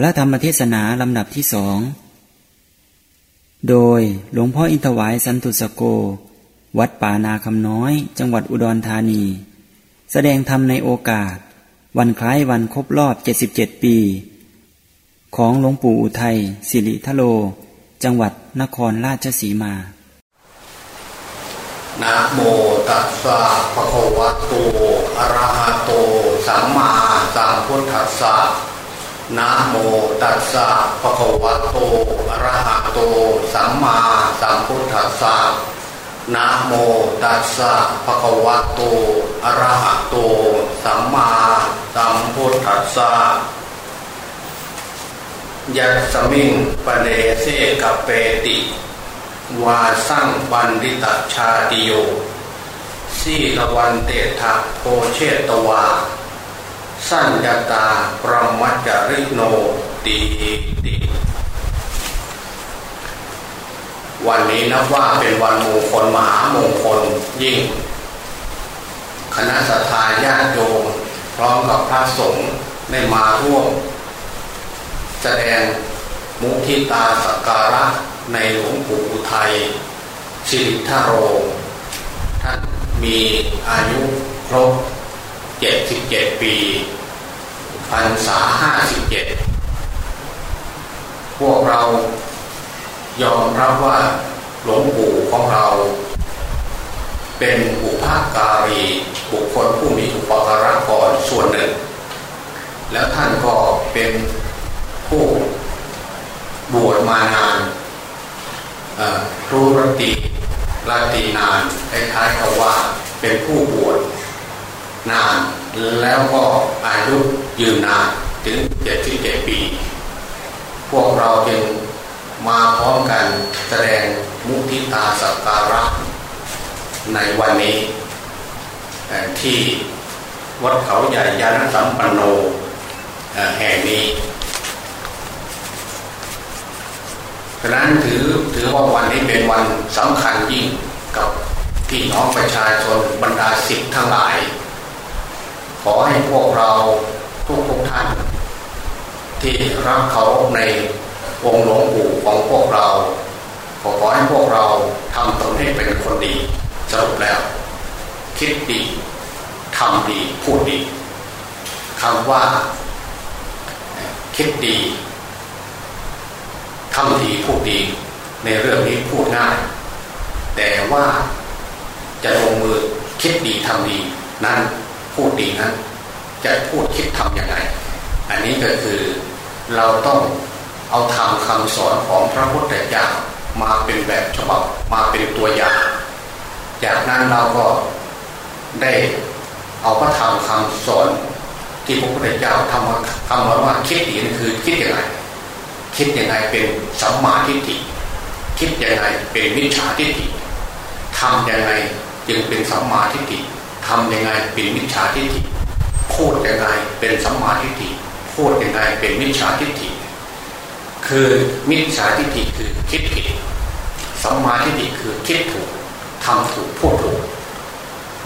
พระธรรมเทศนาลำดับที่สอง โดยหลวงพ่ออินทวายสันตุสโก วัดป่านาคำน้อย จังหวัดอุดรธานี แสดงธรรมในโอกาส วันคล้ายวันครบรอบ 77 ปี ของหลวงปู่อุทัยสิริทโล จังหวัดนครราชสีมา นะโมตัสสะภะคะวะโต อะระหะโต สัมมาสัมพุทธัสสะ นะโมตัสสะภะคะวะโตอะระหะโต สัมมาสัมพุทธัสสะนะโมตัสสะภะคะวะโตอะระหะโต สัมมาสัมพุทธัสสะยัสมิงปะเดเสกเปติ วาสั่งบันดิตชาติโยสีละวันเตถะโพเชตวา สัญญาตาปรมัจจริโนตีติวันนี้นับว่าเป็นวันมงคลมหามงคลยิ่ง คณะสัตยาญาติโยมพร้อมกับพระสงฆ์ได้มาร่วม แสดงมุทิตาสักการะในหลวงปู่อุทัยสิริทโร ท่านมีอายุครบ 77ปีพรรษา57พวกเรายอมรับว่าหลวงปู่ของเรา เป็นบุพการีบุคคลผู้มีอุปการะก่อนส่วนหนึ่ง แล้วท่านก็เป็นผู้บวชมานานรู้รติรตินานคล้ายๆกับว่าเป็นผู้บวช นานแล้วก็อายุยืนนานถึงเจ็ดสิบเจ็ดปี พวกเราจึงมาพร้อมกันแสดงมุทิตาสักการะ ในวันนี้ ที่วัดเขาใหญ่ยานสัมปันโนแห่งนี้ฉะนั้นถือถือว่าวันนี้เป็นวันสำคัญยิ่งกับพี่น้องประชาชนบรรดาสิทธิ์ทั้งหลาย ขอให้พวกเราทุกทุกท่าน ที่รักเขาในองค์หลวงปู่ของพวกเราขอขอให้พวกเราทำตนให้เป็นคนดีสรุปแล้ว คิดดีทำดีพูดดีคำว่า คิดดีทำดีพูดดี ในเรื่องนี้พูดง่าย แต่ว่าจะลงมือคิดดีทำดีนั้น พูดดีนั้นจะพูดคิดทำยังไง อันนี้ก็คือเราต้องเอาทำคำสอนของพระพุทธเจ้ามาเป็นแบบฉบับมาเป็นตัวอย่าง จากนั้นเราก็ได้เอาพระธรรมคำสอนที่พระพุทธเจ้าทำคำว่าคิดดีนั่นคือคิดยังไง คิดยังไงเป็นสัมมาทิฏฐิคิดยังไงเป็นมิจฉาทิฏฐิทำยังไงจึงเป็นสัมมาทิฏฐิ ทำยังไงเป็นมิจฉาทิฏฐิพูดยังไงเป็นสัมมาทิฏฐิพูดยังไงเป็นมิจฉาทิฏฐิคือมิจฉาทิฏฐิคือคิดผิดสัมมาทิฏฐิคือคิดถูกทำถูกพูดถูก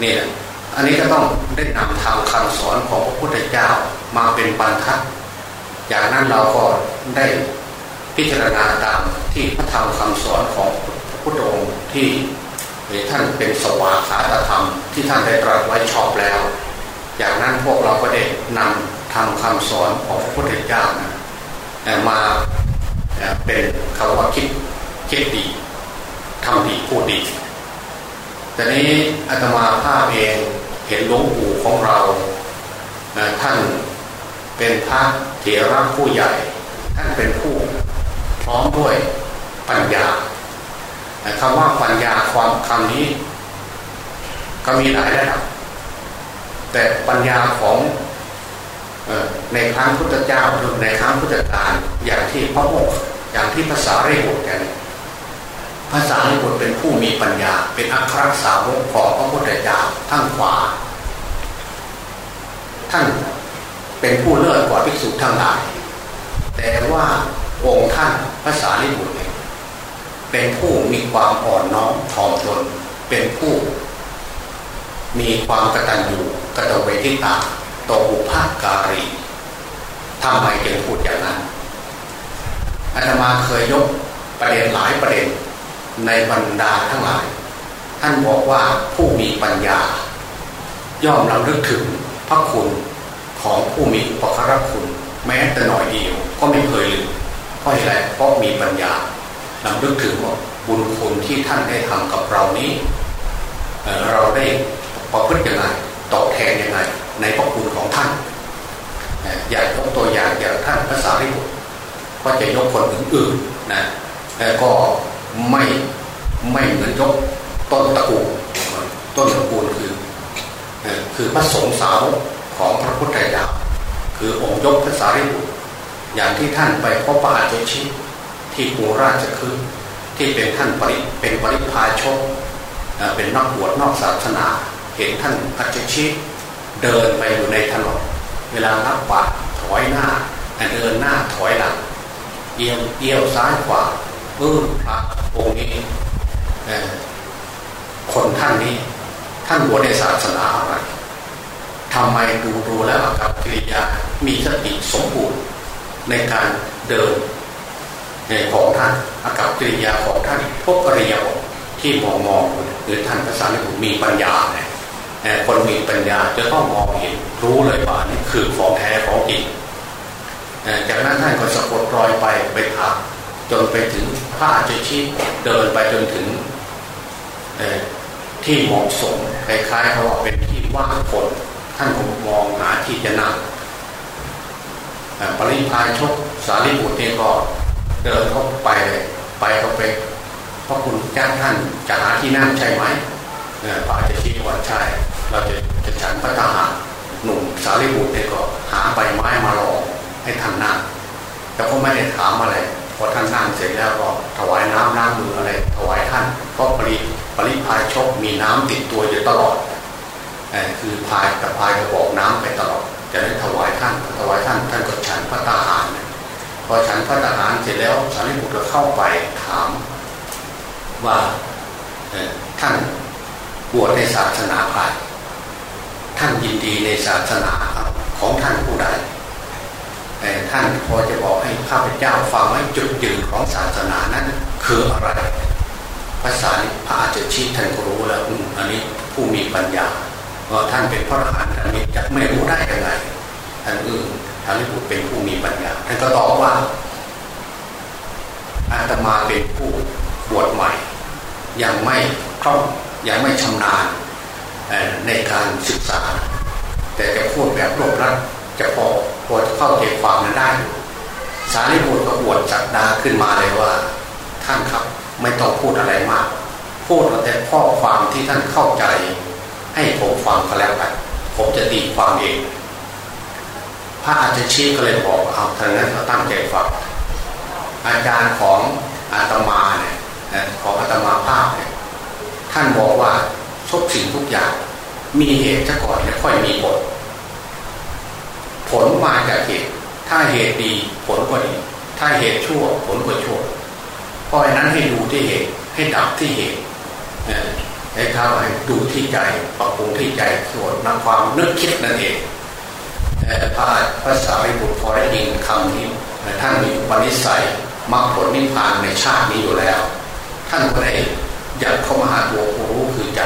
นี่แหละอันนี้ก็ต้องได้นำทางคำสอนของพระพุทธเจ้ามาเป็นบรรทัดจากนั้นเราก็ได้พิจารณาตามที่พระธรรมคำสอนของพระพุทธองค์ที่ ท่านเป็นสวาขาตธรรมที่ท่านได้ตรัสไว้ชอบแล้ว จากนั้นพวกเราก็ได้นำทำคำสอนของพระพุทธเจ้านะมาเป็นคำว่าคิดคิดดีทำดีพูดดีแต่นี้อาตมาภาพเองเห็นหลวงปู่ของเราท่านเป็นพระเถระผู้ใหญ่ ท่านเป็นผู้พร้อมด้วยปัญญา คำว่าปัญญาความคำนี้ ก็มีหลายระดับ แต่ปัญญาของในครั้งพุทธเจ้าหรือในครั้งพุทธกาลอย่างที่พระโมกอย่างที่ภาษาเรียกกันภาษาเรียกเป็นผู้มีปัญญา เป็นอัครสาวกของพระพุทธเจ้าทั้งขวา ท่านเป็นผู้เลิศกว่าภิกษุทั้งหลายแต่ว่าองค์ท่านภาษาลิบุตรเเป็นผู้มีความอ่อนน้อมถ่อมตนเป็นผู้ มีความกตัญญูกตเวทิตาต่อบุพการีทำไมจึงพูดอย่างนั้นอาตมาเคยยกประเด็นหลายประเด็นในบรรดาทั้งหลาย ท่านบอกว่าผู้มีปัญญา ย่อมรำลึกถึงพระคุณของผู้มีอุปการะคุณ แม้แต่หน่อยเดียวก็ไม่เคยลืมเพราะอะไรเพราะมีปัญญา รำลึกถึงว่าบุญคุณที่ท่านได้ทำกับเรานี้เเราได้ประพฤติยังไงตอบแทนยังไงในพระคุณของท่าน อยากยกตัวอย่างอย่างท่านภาษาริบุตรก็จะยกคนอื่นๆนะแต่ก็ไม่ไม่เหมือนยกต้นตระกูลต้นตระกูลคือคือพระสงฆ์สาวของพระพุทธเจ้าคือองค์ยกภาษาริบุตรอย่างที่ท่านไปพบปะอาจชิ ที่ปูราชคือที่เป็นท่านปริเป็นปริพาชกเป็นนักบวชนอกศาสนา เห็นท่านอาจชิเดินไปอยู่ในถนนเวลารับบาตรถอยหน้าเดินหน้าถอยหลังเอียงเอียวซ้ายขวาเออพระองค์นี้คนท่านนี้ท่านบวชในศาสนาอะไรทำไมดูดูแล้วกับกิริยามีสติสมบูรณ์ในการเดิน ของท่านอากับกิริยาของท่านพบอริยบทที่มองมองหรือท่านภาษาในมีปัญญาเนี่ยคนมีปัญญาจะต้องมองเห็นรู้เลยว่านี่คือของแท้ของจริงจากนั้นท่านก็สะกดรอยไปไปถามจนไปถึงพระอาจชีเดินไปจนถึงที่เหมาะสมคล้ายๆเขาว่าเป็นที่ว่างคนท่านคงมองหาที่จะนั่งปริพายชกสารีบุตรนี่ก็ เดินเข้าไปเลยไปเข้าไปเพราะคุณจ้างท่านจะหาที่นั่งใช่ไหมพระอาจารย์ชี้ว่าใช่เราจะจะฉันพระทหารหนุ่มสารีบุตรเนี่ยก็หาใบไม้มารอให้ท่านนั่งแต่ก็ไม่ได้ถามอะไรพอท่านนั่งเสร็จแล้วก็ถวายน้ำน้ำมืออะไรถวายท่านก็ปริปริพายชกมีน้ำติดตัวอยู่ตลอดคือพายกับพายกระบอกน้ำไปตลอดจะได้ถวายท่านถวายท่านท่านก็ฉันพระตาหาร พอฉันพระตาหารเสร็จแล้วสารีบุตรก็เข้าไปถามว่าท่านบวชในศาสนาใครท่านยินดีในศาสนาของท่านผู้ใดท่านพอจะบอกให้ข้าพเจ้าฟังไว้จุดยืนของศาสนานั้น คืออะไรภาษาพระอาจารย์ชี้ท่านก็รู้แล้วอันนี้ผู้มีปัญญาว่าท่านเป็นพระอรหันต์อันนี้จะไม่รู้ได้ยังไงท่านอื่น ท่านผู้เป็นผู้มีปัญญาท่านก็ตอบว่าอาตมาเป็นผู้บวชใหม่ ยังไม่คล่องยังไม่ชำนาญในการศึกษา แต่จะพูดแบบรวบรัดจะพอพอเข้าใจความนั้นได้ สารีบุตรก็บวชจักดาขึ้นมาเลยว่า ท่านครับไม่ต้องพูดอะไรมาก พูดแต่ข้อความที่ท่านเข้าใจ ให้ผมฟังก็แล้วกันผมจะตีความเอง พระอาจารย์ชี้ก็เลยบอกเอาทานนั้นเขาตั้งใจฟังอาจารย์ของอาตมาเนี่ยของอาตมาภาพเนี่ยท่านบอกว่าทุกสิ่งทุกอย่าง มีเหตุซะก่อนแล้วค่อยมีผล ผลมาจากเหตุ ถ้าเหตุดีผลก็ดี ถ้าเหตุชั่วผลก็ชั่ว เพราะฉะนั้นให้ดูที่เหตุให้ดับที่เหตุให้ท้าให้ดูที่ใจปรับปรุงที่ใจส่วนนำความนึกคิดนั่นเอง พระภาษาวิบุตรพอได้ยินคำนี้ท่านมีปณิสัยมรรคผลนิพพานในชาตินี้อยู่แล้ว ท่านก็ได้อยากเข้ามาหาตัวผู้รู้คือใจ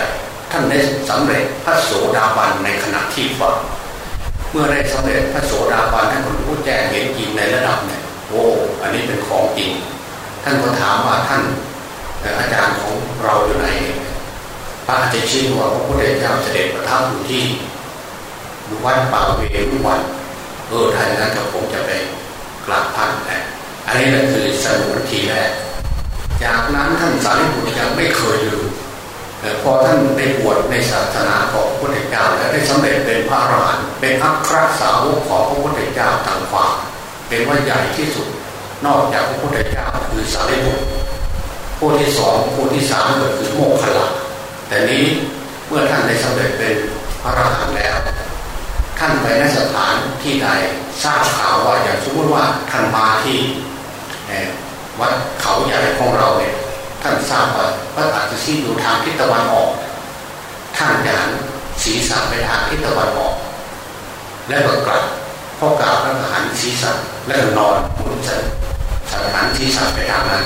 ท่านได้สำเร็จพระโสดาบันในขณะที่ฟังเมื่อได้สำเร็จพระโสดาบันท่านก็รู้แจ้งเห็นจริงในระดับเนี่ยโอ้อันนี้เป็นของจริง ท่านก็ถามว่าท่านอาจารย์ของเราอยู่ไหนพระอาจารย์ชี้ว่าพระพุทธเจ้าเสด็จประทับอยู่ที่ วัดป่าเวรุวันเออท่านนั้นกับผมจะไปกราบท่านแต่อันนี้นั่นคือสมุนทีแรกจากนั้นท่านสารีบุตรยังไม่เคยลืมแต่พอท่านได้บวชในศาสนาของพระพุทธเจ้าแล้วได้สำเร็จเป็นพระอรหันต์เป็นอัครสาวกของพระพุทธเจ้าต่างฝ่าเป็นว่าใหญ่ที่สุดนอกจากพระพุทธเจ้าคือสารีบุตรผู้ที่สองผู้ที่สามก็คือโมกขลาแต่นี้เมื่อท่านได้สำเร็จเป็นพระอรหันต์แล้ว ท่านไปนสถานที่ใดทราบข่าวว่าอย่างสมมติว่าท่านมาที่วัดเขาใหญ่ของเราเนี่ยท่านทราบว่าพระอาจารย์อยู่ทางทิศตะวันออก ท่านจะหันศีรษะไปทางทิศตะวันออก และก็กลับพอกล่าวพระหันศีรษะแล้วนอนมุนสันสาหันศีรษะไปทางนั้น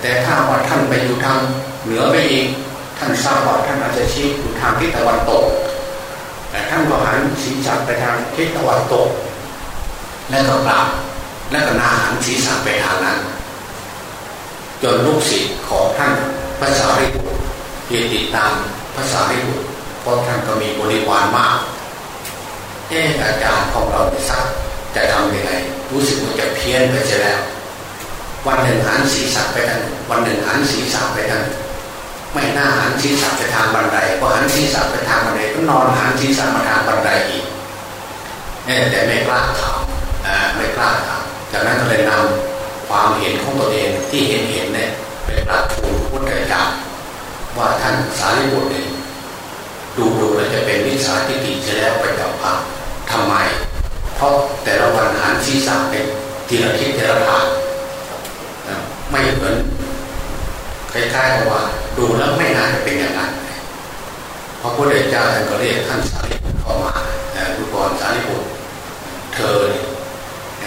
แต่ถ้าว่าท่านไปอยู่ทางเหนือไปอีกท่านทราบว่าท่านอาจจะชี้อยู่ทางทิศตะวันตก ท่านก็หันศีรษะไปทางทิศตะวันตก และก็กราบและก็นาหันศีรษะไปทางนั้น จนลูกศิษย์ของท่านภาษาริบุตรที่ติดตามภาษาริบุตรเพราะท่านก็มีบริวารมากเอออาจารย์ของเราสักจะทำยังไงรู้สึกว่าจะเพี้ยนไปเสียแล้ว วันหนึ่งหันศีรษะไปทางวันหนึ่งหันศีรษะไปทาง ไม่น่าหันศีรษะไปทางบันไดพอหันศีรษะไปทางบันไดก็นอนหันศีรษะมาทางบันไดอีกแต่ไม่กล้าถาไม่กล้าถามจากนั้นก็เลยนำความเห็นของตัวเองที่เห็นเห็นเนี่ยไปปรับทูลพุทธเจ้าว่าท่านสารีบุตรเนี่ยดูดูแล้วจะเป็นวิสาทิฏฐิจะแล้วไปจับพาทำไม เพราะแต่ละวันหันศีรษะเป็นทีละทิศทีละทางไม่เหมือนคล้ายๆกับว่า ดูแล้วไม่น่าจะเป็นอย่างนั้นพระพุทธเจ้าท่านก็เรียกท่านสารีบุตรเข้ามาดูก่อนสารีบุตรเธอ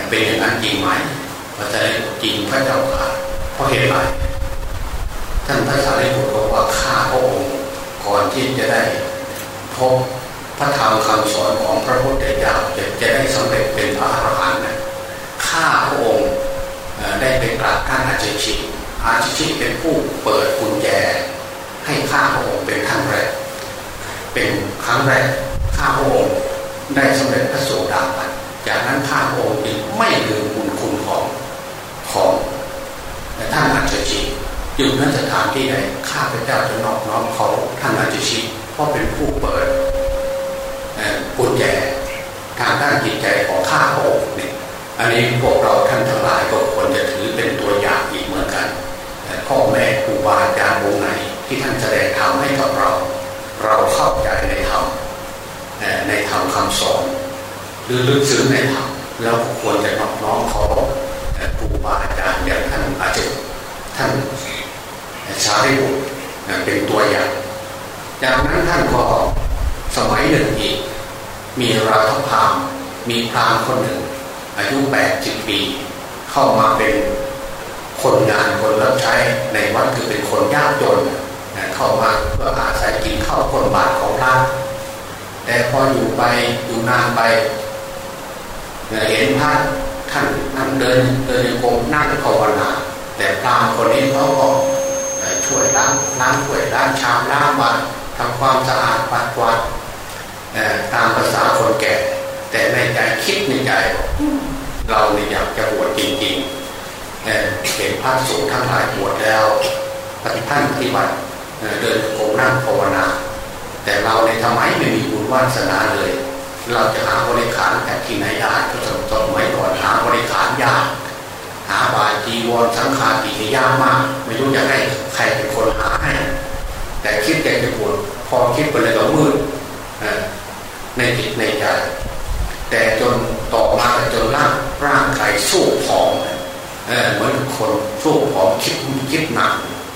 เป็นอย่างนั้นจริงไหมพระเจ้าจริงพระเจ้าค่ะเพราะเหตุไรท่านพระสารีบุตรบอกว่าข้าพระองค์ก่อนที่จะได้พบพระธรรมคำสอนของพระพุทธเจ้าจะจะได้สำเร็จเป็นพระอรหันต์ข้าพระองค์ได้ไปกราบท่านอาจารย์ชิ อาจารย์ชิเป็นผู้เปิดกุญแจ ให้ข้าพระองค์เป็นครั้งแรก เป็นครั้งแรกข้าพระองค์ได้สำเร็จพระโสดาบันจากนั้นข้าพระองค์จึงไม่ลืมบุญคุณของของท่านอาจารย์ชิอยู่นสถานที่ใดข้าพเจ้าจะนอบน้อมเขาท่านอาจารย์ชิเพราะเป็นผู้เปิดกุญแจทางด้านจิตใจของข้าพระองค์เนี่ยอันนี้พวกเราท่านทั้งหลายก็ควรจะถือเป็นตัวอย่างอีก พ่อแม่ครูบาอาจารย์วงไหนที่ท่านแสดงธรรมให้กับเรา เราเข้าใจในธรรมในธรรมคำสอนหรือลึกซึ้งในธรรมแล้วควรจะน้อมน้อมขอครูบาอาจารย์อย่างท่านอาจารย์ท่านสารีบุตรเป็นตัวอย่างจากนั้นท่านก็สมัยหนึ่งอีก มีราธพามมีพรามคนหนึ่ง อายุแปดสิบปี เข้ามาเป็น คนงานคนรับใช้ในวัดคือเป็นคนยากจนเข้ามาเพื่ออาศัยกินข้าวคนบาทของพระแต่พออยู่ไปอยู่นานไปเห็นพระท่านนั่งเดินเดินโกงนั่งภาวนาแต่พรามคนนี้เขาก็ช่วยล้างล้างถ้วยล้างชามล้างบาตรทำความสะอาดปัดกวาดตามภาษาคนแก่ แต่ในใจคิดในใจ เราเนี่ยอยากจะบวชจริงๆ เห็นพระสงฆ์ทั้งหลายบวชแล้วปฏิท่านปฏิบัติเดินโกงนั่งภาวนา แต่เราในทำไมไม่มีบุญวาสนาเลย เราจะหาบริขารแต่ที่ไหนได้ก็สมัยก่อนหาบริขารยากหาบาจีวรสังขาติยากมาก ไม่รู้จะให้ใครเป็นคนหาให้ แต่คิดแต่จะปวดพอคิดไปเลยก็มืดในจิตในใจแต่จนต่อมาจนร่างร่างกายสู้ผอมเเหมือนคนสู้ผอมคิดคิดหนัก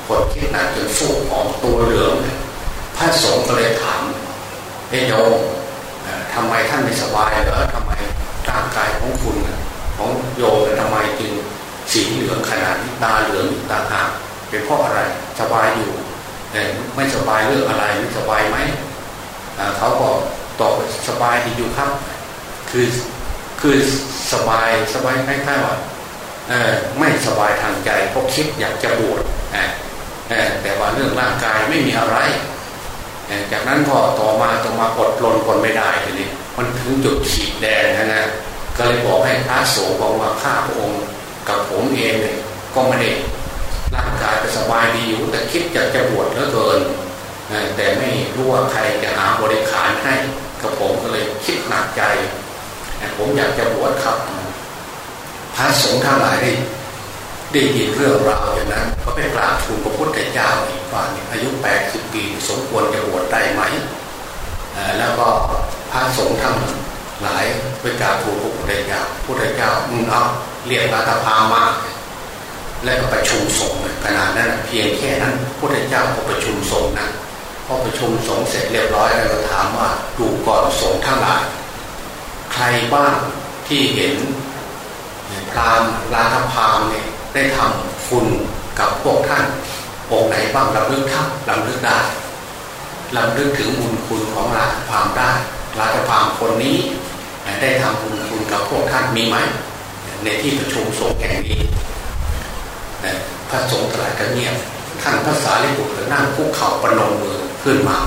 คนคิดหนักจนสู้ผอมตัวเหลืองพระสงฆ์ก็เลยถามเฮ้โยมทำไมท่านไม่สบายเหรอทำไมร่างกายของคุณของโยมทำไมจึงสีเหลืองขนาดนี้ตาเหลืองตาหากเป็นเพราะอะไรสบายอยู่แต่ไม่สบายเรื่องอะไรไม่สบายไหมเขาบอกตอบสบายดีอยู่ครับ คือคือสบายสบายคล้ายๆว่า ไม่สบายทางใจเพราะคิดอยากจะบวชแต่ว่าเรื่องร่างกายไม่มีอะไร จากนั้นพอต่อมาต่อมาอดลนคนไม่ได้ทีนี้มันถึงจุดฉีดแดงนะนะก็เลยบอกให้พระสงฆ์บอกว่าข้าพระองค์กับผมเองเนี่ยก็ไม่ได้ร่างกายไปสบายดีอยู่แต่คิดอยากจะบวชเหลือเกินแต่ไม่รู้ว่าใครจะหาบริขารให้กับผมก็เลยคิดหนักใจ ผมอยากจะบวชครับ พระสงฆ์ทั้งหลายได้ได้ยินเรื่องราวอย่างนั้นก็ไปกราบทูลพระพุทธเจ้าอีกว่าอายุแปดสิบปีสมควรจะบวชได้ไหมแล้วก็พระสงฆ์ทั้งหลายไปกราบทูลพระพุทธเจ้าพุทธเจ้ามึงเอาเรียกราตพามาแล้วก็ประชุมสงฆ์ขนาดนั้นเพียงแค่นั้นพุทธเจ้าก็ประชุมสงฆ์นะพอประชุมสงฆ์เสร็จเรียบร้อยแล้วก็ถามว่าดูก่อนสงฆ์ทั้งหลายใครบ้างที่เห็น รามราชพามเนี่ยได้ทำคุณกับพวกท่านองค์ไหนบ้างลำลึกท่านลำลึกได้ลำลึกถึงบุญคุณของราชพามได้ ราชพามคนนี้ได้ทำบุญคุณกับพวกท่านมีไหมในที่ประชุมสงฆ์แห่งนี้พระสงฆ์ตลาดกันเงียบท่านภาษาลิบุตรนั่งคุกเข่าประนมมือขึ้นมา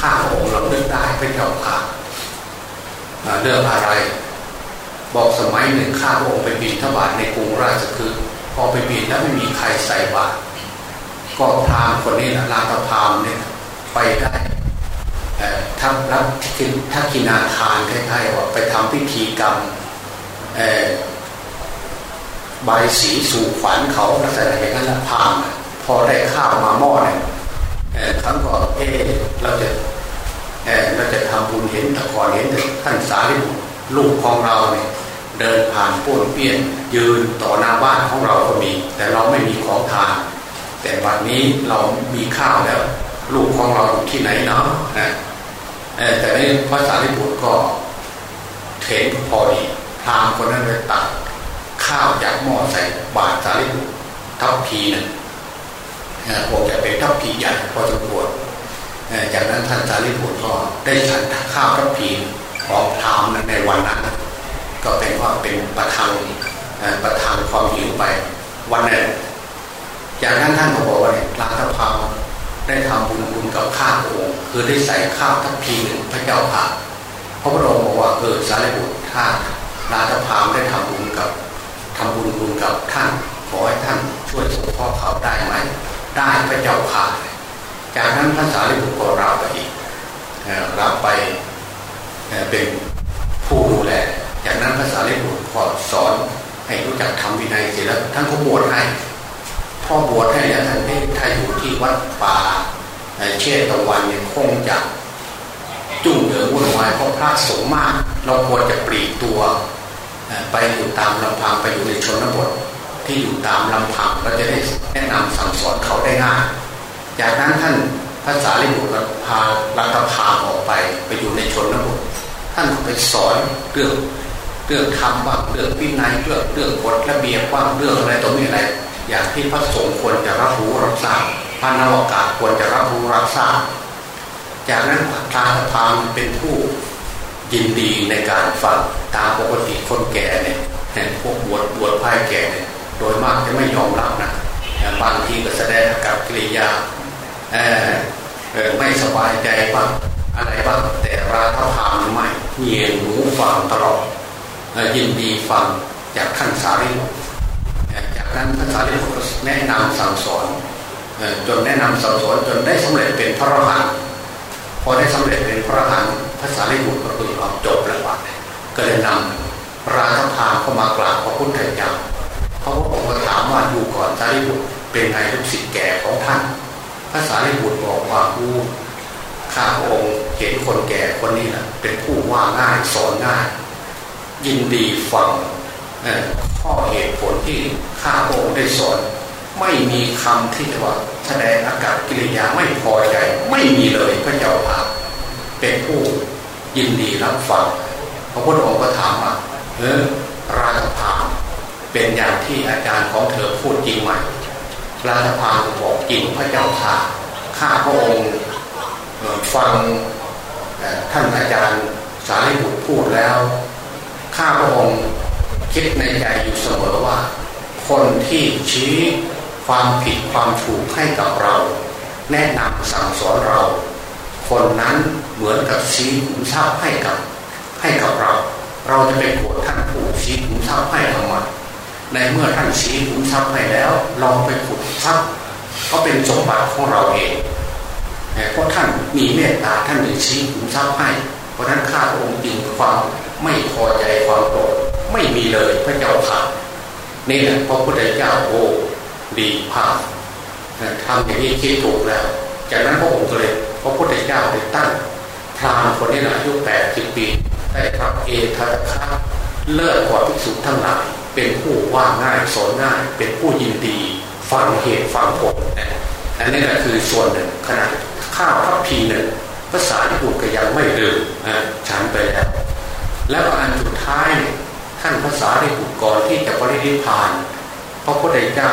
ข้าพระองค์ลำลึกได้พระเจ้าค่ะเรื่องอะไร บอกสมัยหนึ่งข้าพระองค์ไปบินทบาทในกรุงราชคือพอไปบินแล้วไม่มีใครใส่บาตรก็พรามคนนี้นะลาตพรามเนี่ยไปได้ทักรับทักกินาทานคล้ายๆว่าไปทำพิธีกรรมใบสีสู่ขวัญเขาลักษณะอย่างนั้นละพามพอได้ข้าวมาหม้อเนี่ยเขาก็เออเราจะเออเราจะทำบุญเห็นตะกอนเห็นท่านสารีบุตร ลูกของเราเนี่ยเดินผ่านป้วนเปี้ยนยืนต่อหน้าบ้านของเราก็มี แต่เราไม่มีของทาน แต่วันนี้เรามีข้าวแล้ว ลูกของเราอยู่ที่ไหนเนาะนะแต่ในพระสารีบุตรก็เห็นพอดีพรามคนนั้นเลยตักข้าวจากหม้อใส่บาตรสารีบุตรทัพพีหนึ่งคงจะเป็นทัพพีใหญ่พอสมควรจากนั้นท่านสารีบุตรก็ได้ฉันข้าวทัพพี ของพรามในวันนั้น ก็เป็นว่าเป็นประทังประทังความหิวไปวันนั้นจากนั้นท่านก็บอกว่าลาทพาได้ทำบุญบุญกับข้าวองค์คือได้ใส่ข้าวทัพพีหนึ่งพระเจ้าค่ะพระพุทธองค์บอกว่าเออสารีบุตรท่านลาทพาได้ทำบุญกับทำบุญบุญกับท่านขอให้ท่านช่วยสงเคราะห์เขาได้ไหมได้พระเจ้าค่ะจากนั้นพระสารีบุตรก็รับไปอีกรับไป เป็นผู้ดูแลจากนั้นพระสารีบุตรก็สอนให้รู้จักทำวินัยเสร็จแล้วท่านก็บวชให้พ่อบวชให้แล้วท่านได้ถ้าอยู่ที่วัดป่าเชตตะวันเนี่ยคงจะจุ่งเหนือวุ่นวายเพราะพระสงฆ์มาก เราควรจะปลีกตัว ไปอยู่ตามลำพังไปอยู่ในชนบทที่อยู่ตามลำพังก็จะได้แนะนำสั่งสอนเขาได้ง่ายจากนั้นท่านภาษาลิบุตรพาลัตพาออกไปไปอยู่ในชนบท ท่านไปสอนเรื่องเรื่องธรรมบ้างเรื่องวินัยเรื่องเรื่องกฎระเบียบบ้างเรื่องอะไรตัวนี้อะไร อย่างที่พระสงฆ์ควรจะรับรู้รับทราบพระนวากาศควรจะรับรู้รับทราบจากนั้นพระพามเป็นผู้ยินดีในการฟังตามปกติคนแก่เนี่ยพวกบวชบวชพ่ายแก่เนี่ยโดยมากจะไม่ยอมรับนะบางทีก็แสดงกับกิริยาไม่สบายใจบ้าง อะไรบ้างแต่ราธพามไม่เงียงหูฟังตลอดยินดีฟังจากท่านสารีบุตรจากนั้นท่านสารีบุตรแนะนำสั่งสอนจนแนะนำสั่งสอนจนได้สำเร็จเป็นพระอรหันต์พอได้สำเร็จเป็นพระอรหันต์ภาษาลิบุตรก็คือเอาจบแล้วว่าก็เลยนำราธพามเข้ามากราบพระพุทธเจ้าเขาก็บอกว่าถามว่าอยู่ก่อนสารีบุตรเป็นไงลูกศิษย์แก่ของท่านภาษาลิบุตรบอกว่าผู้ข้าองค์ เห็นคนแก่คนนี้นะเป็นผู้ว่าง่ายสอนง่าย ยินดีฟังข้อเหตุผลที่ข้าพระองค์ได้สอน ไม่มีคำที่จะว่าแสดงอาการกิริยาไม่พอใจไม่มีเลยพระเจ้าค่ะเป็นผู้ยินดีรับฟังพระพุทธองค์ก็ถามว่าเออราชพามเป็นอย่างที่อาจารย์ของเธอพูดจริงไหมราชพามบอกจริงพระเจ้าค่ะข้าพระองค์ฟัง ท่านอาจารย์สารีบุตรพูดแล้ว ข้าพระองค์คิดในใจอยู่เสมอว่า คนที่ชี้ความผิดความถูกให้กับเรา แนะนำสั่งสอนเรา คนนั้นเหมือนกับชี้ขุมทรัพย์ให้กับให้กับเรา เราจะไปโกรธท่านผู้ชี้ขุมทรัพย์ให้ทำไมในเมื่อท่านชี้ขุมทรัพย์ให้แล้ว เราไปขุดทรัพย์ก็เป็นสมบัติของเราเอง เพราะท่านมีเมตตาท่านถึงชี้ขุมทรัพย์ให้ เพราะนั้นข้าพระองค์จึงความไม่พอใจความโกรธไม่มีเลยพระเจ้าค่ะนี่แหละพระพุทธเจ้าโอ้ดีภาพทำอย่างนี้คิดถูกแล้ว จากนั้นพระองค์ก็เลยพระพุทธเจ้าได้ตั้งพรามคนนี้นะอายุแปดสิบปี ได้รับเอทัตคะเลิศกว่าภิกษุทั้งหลาย เป็นผู้ว่าง่ายสอนง่าย เป็นผู้ยินดี ฟังเหตุฟังผลอันนี้แหละคือส่วนหนึ่งขณะ ข้าวทัพพีหนึ่งภาษาญี่ปุ่นก็ยังไม่ลืมฉันไปแล้ว แล้วอันสุดท้ายท่านภาษาได้บุตรก่อนที่จะปรินิพานพระพุทธเจ้า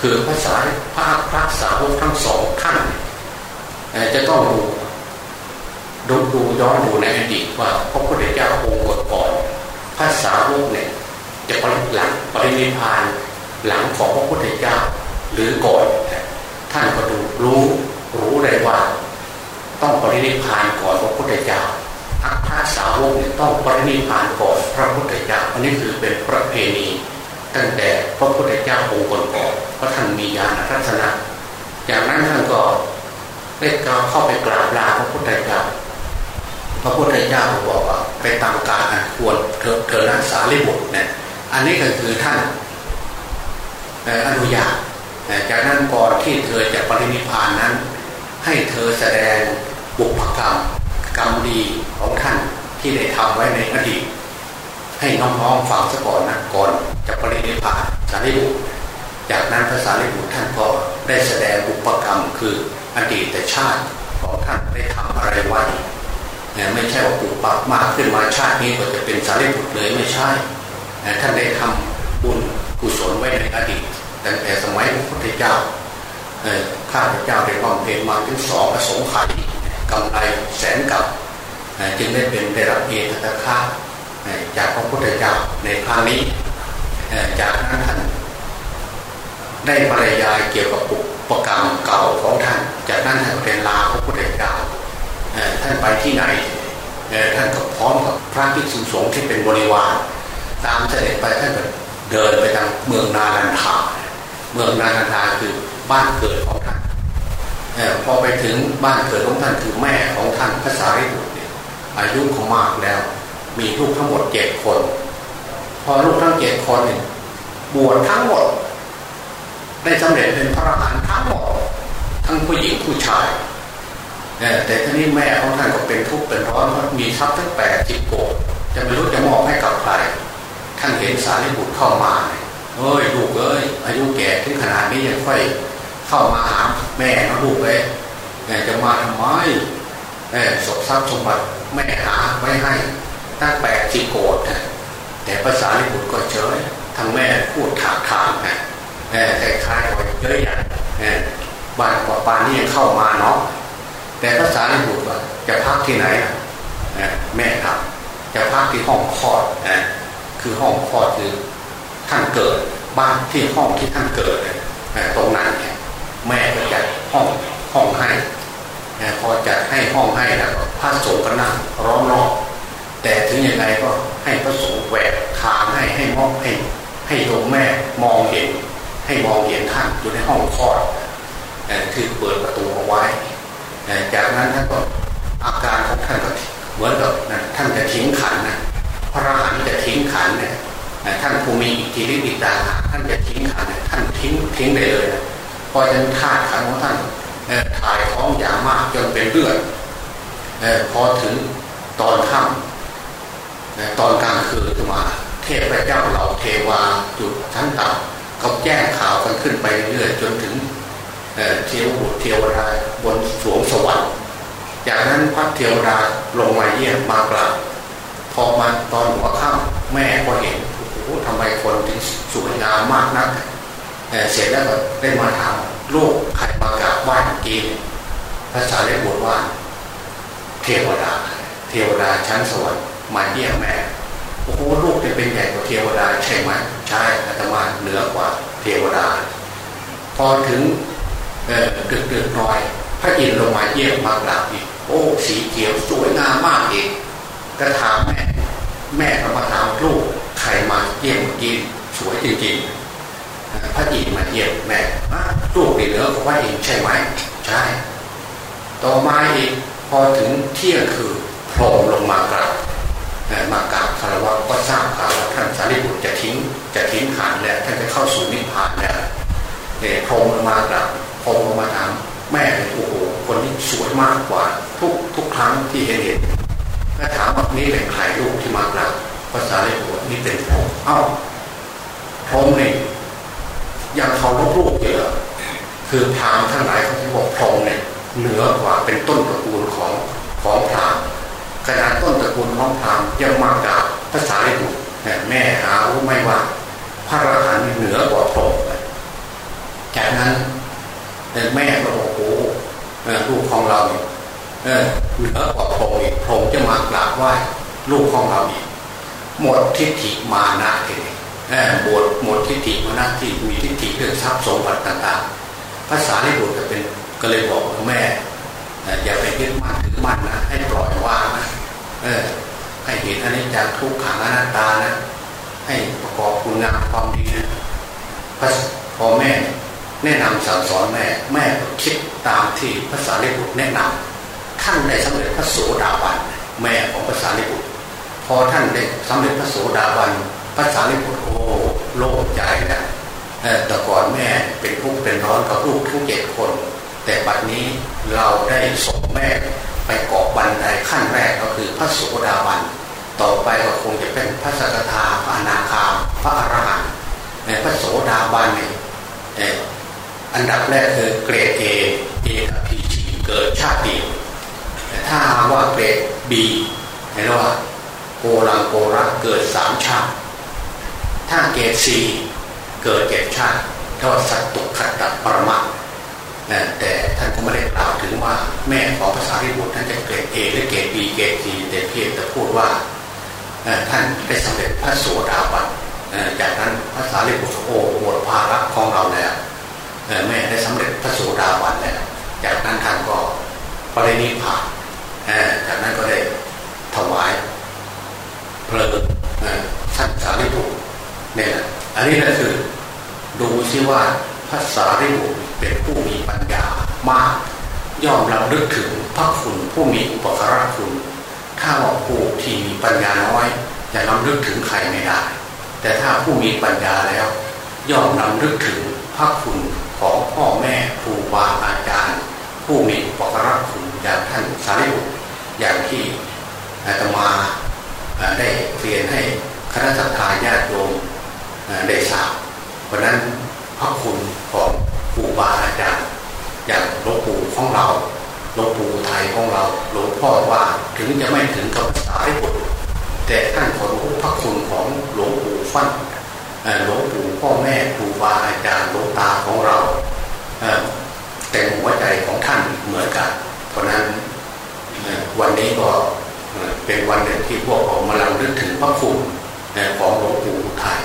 คือภาษาพระพระสาวกทั้งสองท่านจะต้องดูดูดูย้อนดูในอดีตว่าพระพุทธเจ้าองค์ก่อนภาษาวกเนี่ยจะปริหลังปรินิพานหลังของพระพุทธเจ้าหรือก่อนท่านก็ดูรู้ รู้เลยว่า ต้องปรินิพานก่อนพระพุทธเจ้าพระสาวกเนี่ยต้องปรินิพานก่อนพระพุทธเจ้าอันนี้คือเป็นประเพณี ตั้งแต่พระพุทธเจ้าองค์ก่อนเพราะท่านมีญาณทัศนะจากนั้นท่านก็ได้กาเข้าไปกราบลาพระพุทธเจ้าพระพุทธเจ้าบอกว่าไปตามการอันควรเธอเธอรักษาลิบุตรเนี่ยอันนี้ก็คือท่านอนุญาตจากนั้นก่อนที่เธอจะปรินิพานนั้น ให้เธอแสดงบุพกรรมกรรมดีของท่านที่ได้ทำไว้ในอดีต ให้น้องๆฟังซะก่อนนะก่อนจะปรินิพานสารีบุตรจากนั้นพระสารีบุตรท่านก็ได้แสดงบุพกรรมคืออดีตชาติของท่านได้ทำอะไรไว้เนี่ยไม่ใช่ว่าปุบปับมากขึ้นมาชาตินี้ก็จะเป็นสารีบุตรเลยไม่ใช่ท่านได้ทำบุญกุศลไว้ในอดีตตั้งแต่สมัยพระพุทธเจ้า ข้าพเจ้าได้บำเพ็ญมาถึงสองอสงไขกำไรแสนกับจึงได้เป็นได้รับเอตตะค่าจากพระพุทธเจ้าในครั้งนี้ จากนั้นท่านได้บรรยายเกี่ยวกับปุปกรรมเก่าของท่าน จากนั้นท่านเป็นลาพระพุทธเจ้าท่านไปที่ไหนท่านก็พร้อมกับพระภิกษุสงฆ์ที่เป็นบริวารตามเสด็จไปท่านก็เดินไปทางเมืองนาลันทา เมืองนาลันทาคือ บ้านเกิดของท่านพอไปถึงบ้านเกิดของท่านคือแม่ของท่านพระสารีบุตรอายุของมากแล้ว มีลูกทั้งหมดเจ็ดคน พอลูกทั้งเจ็ดคนเนี่ยบวชทั้งหมด ได้สำเร็จเป็นพระอรหันต์ทั้งหมด ทั้งผู้หญิงผู้ชายแต่ทีนี้แม่ของท่านก็เป็นทุกข์เป็นร้อนเพราะมีทรัพย์ทั้งแปดสิบโกดจะไม่รู้จะมอบให้กับใครท่านเห็นสารีบุตรเข้ามาเอ้ยลูกเอ้ยอายุแก่ถึงขนาดนี้ยังค่อย เข้ามาหาแม่นะลูกเลยจะมาทำไมสมทรัพย์สมบัติแม่หาไว้ให้ตั้งแปดสิบโกดแต่ภาษาลิบุตรก็เฉยทางแม่พูดถากถางนะแต่คล้ายๆว่าเยอะอย่างบ้านกว่าปานนี่ยังเข้ามาเนาะแต่ภาษาลิบุตรว่าจะพักที่ไหนแม่ครับจะพักที่ห้องคลอดคือห้องคลอดคือท่านเกิดบ้านที่ห้องที่ท่านเกิดตรงนั้น แม่ก็จัดห้องห้องให้พอจัดให้ห้องให้แล้วพระสงฆ์ก็นั่งร้อมรอบแต่ถึงยังไงก็ให้พระสงฆ์แหวกทางให้ให้มองให้ให้ตรงแม่มองเห็น ให้มองเห็นท่านอยู่ในห้องคลอดคือเปิดประตูเอาไว้ จากนั้นท่านก็อาการของท่านก็เหมือนกับท่านจะทิ้งขันนะพระอรหันต์จะทิ้งขันเนี่ยท่านภูมิอิทธิฤทธิตาท่านจะทิ้งขันท่านทิ้งทิ้งไปเลยนะ พอจะธาตุขันของท่านถ่ายท้องอย่างมากจนเป็นเลือดพอถึงตอนค่ำตอนกลางคืนขึ้นมา เทพเจ้าเหล่าเทวาจุดชั้นต่ำเขาแจ้งข่าวกันขึ้นไปเรื่อยจนถึงเทวบุตรเทวดาบนสวงสวรรค์ จากนั้นพระเทวดาลงมาเยี่ยมมากราบพอมาตอนหัวค่ำแม่ก็เห็นโอ้โหทำไมคนถึงสวยงามมากนัก เสร็จแล้วก็ได้มาถามลูกใครมากราบไหว้กินภาษาเรียกบทว่าเทวดา เทวดาชั้นสวรรค์มาเยี่ยมแม่โอ้โหลูกจะเป็นใหญ่กว่าเทวดาใช่ไหมใช่อาตมาเหนือกว่าเทวดา พอถึงดึกดึกหน่อย พระอินทร์ลงมาเยี่ยมมากราบอีกโอ้สีเขียวสวยงามมากอีกก็ถามแม่ แม่ก็มาถามลูกใครมาเยี่ยมกินสวยจริงๆ พระอินทร์มาเยี่ยมแม่ลูกเหนือกว่าพระอินทร์ใช่ไหมใช่ ต่อมาอีกพอถึงเที่ยงคือโผล่ลงมากราบมากราบคารวะก็ทราบข่าวว่าท่านสารีบุตรจะทิ้งจะทิ้งขานแล้วท่านจะเข้าสู่นิพพานแล้วเนี่ยโผล่ลงมากราบโผล่ลงมาถามแม่โอ้โหคนนี้สวยมากกว่า ทุกทุกครั้งที่เห็นเห็นถ้าถามว่านี่เป็นใครลูกที่มากราบภาษาเลยบอกว่านี่เป็นพรหมเอ้าพรหนี่ย ยังเขาลบลูกเยอะคือพราหมณ์ทั้งหลายเขาที่บอกพรหมเนี่ยเหนือกว่าเป็นต้นตระกูลของของพราหมณ์ขนาดต้นตระกูลของพราหมณ์ยังมากราบภาษาเลยบุตรแม่หารู้ไหมว่า พระอรหันต์เหนือกว่าพรหมจากนั้นแม่ก็บอกโอ้ลูกของเราเนี่เหนือกว่าพรหมอีกพรหมจะมากราบไหว้ลูกของเราอีกหมดทิฏฐิมานะทีนี้ บวชหมดทิฏฐิมานะที่มีทิฏฐิเรื่องทรัพย์สมบัติต่างๆภาษาที่บวชก็เป็นก็เลยบอกแม่อย่าไปยึดมั่นถือมั่นนะให้ปล่อยวางนะเออให้เห็นอันนี้จากทุกขังอนัตตานะ ให้ประกอบคุณงามความดีนะพอแม่แนะนำสั่งสอนแม่แม่คิดตามที่ภาษาลิบุตรแนะนำท่านได้สำเร็จพระโสดาบันแม่ของภาษาลิบุตรพอท่านได้สำเร็จพระโสดาบันภาษาลิบุตร โล่งใจนะแต่ก่อนแม่เป็นทุกข์เป็นร้อนกับลูกทุกเจ็ดคน แต่บัดนี้เราได้ส่งแม่ไปเกาะบันไดขั้นแรกก็คือพระโสดาบัน ต่อไปก็คงจะเป็นพระสกทาพระอนาคาพระอรหันต์พระโสดาบันเนี่ยอันดับแรกคือเกรด A เอกพีชีเกิดชาติเดียวแต่ถ้าว่าเกรด B เห็นว่าโกลังโกละเกิดสามชาติ ถ้าเกรด C เกิดเจ็ดชาติเท่าสัตตักขัตตุปรมะแต่ท่านก็ไม่ได้กล่าวถึงว่าแม่ของพระสารีบุตรท่านจะเกรด A หรือเกรด B เกรด C แต่เพียงแต่พูดว่าท่านได้สำเร็จพระโสดาบันจากนั้นภาษาลิบุตรโอ้หมดภาระของเราแล้วแม่ได้สำเร็จพระโสดาบันแล้วจากนั้นท่านก็ปรินิพพานจากนั้นก็ได้ถวายเพลิงท่านสารีบุตร เนี่ยอันนี้ก็คือดูซิว่าภาษาริบุตรเป็นผู้มีปัญญามาก ย่อมรำลึกถึงพระคุณผู้มีอุปการะคุณ ถ้าว่าผู้ที่มีปัญญาน้อยจะรำลึกถึงใครไม่ได้ แต่ถ้าผู้มีปัญญาแล้ว ย่อมรำลึกถึงพระคุณของพ่อแม่ครูบาอาจารย์ ผู้มีอุปการะคุณอย่างท่านสารีบุตรอย่างที่อาตมาได้เรียนให้คณะสัตยาญาติ ได้ทราบเพราะนั้นพระคุณของครูบาอาจารย์อย่างหลวงปู่ของเราหลวงปู่ไทยของเราหลวงพ่อว่าถึงจะไม่ถึงกับสายบุตรแต่ท่านขอรู้พระคุณของหลวงปู่ฟั่นหลวงปู่พ่อแม่ครูบาอาจารย์หลวงตาของเราแต่หัวใจของท่านเหมือนกัน เพราะนั้นวันนี้ก็เป็นวันหนึ่งที่พวกเรามาลำลึกถึงพระคุณของหลวงปู่ไทย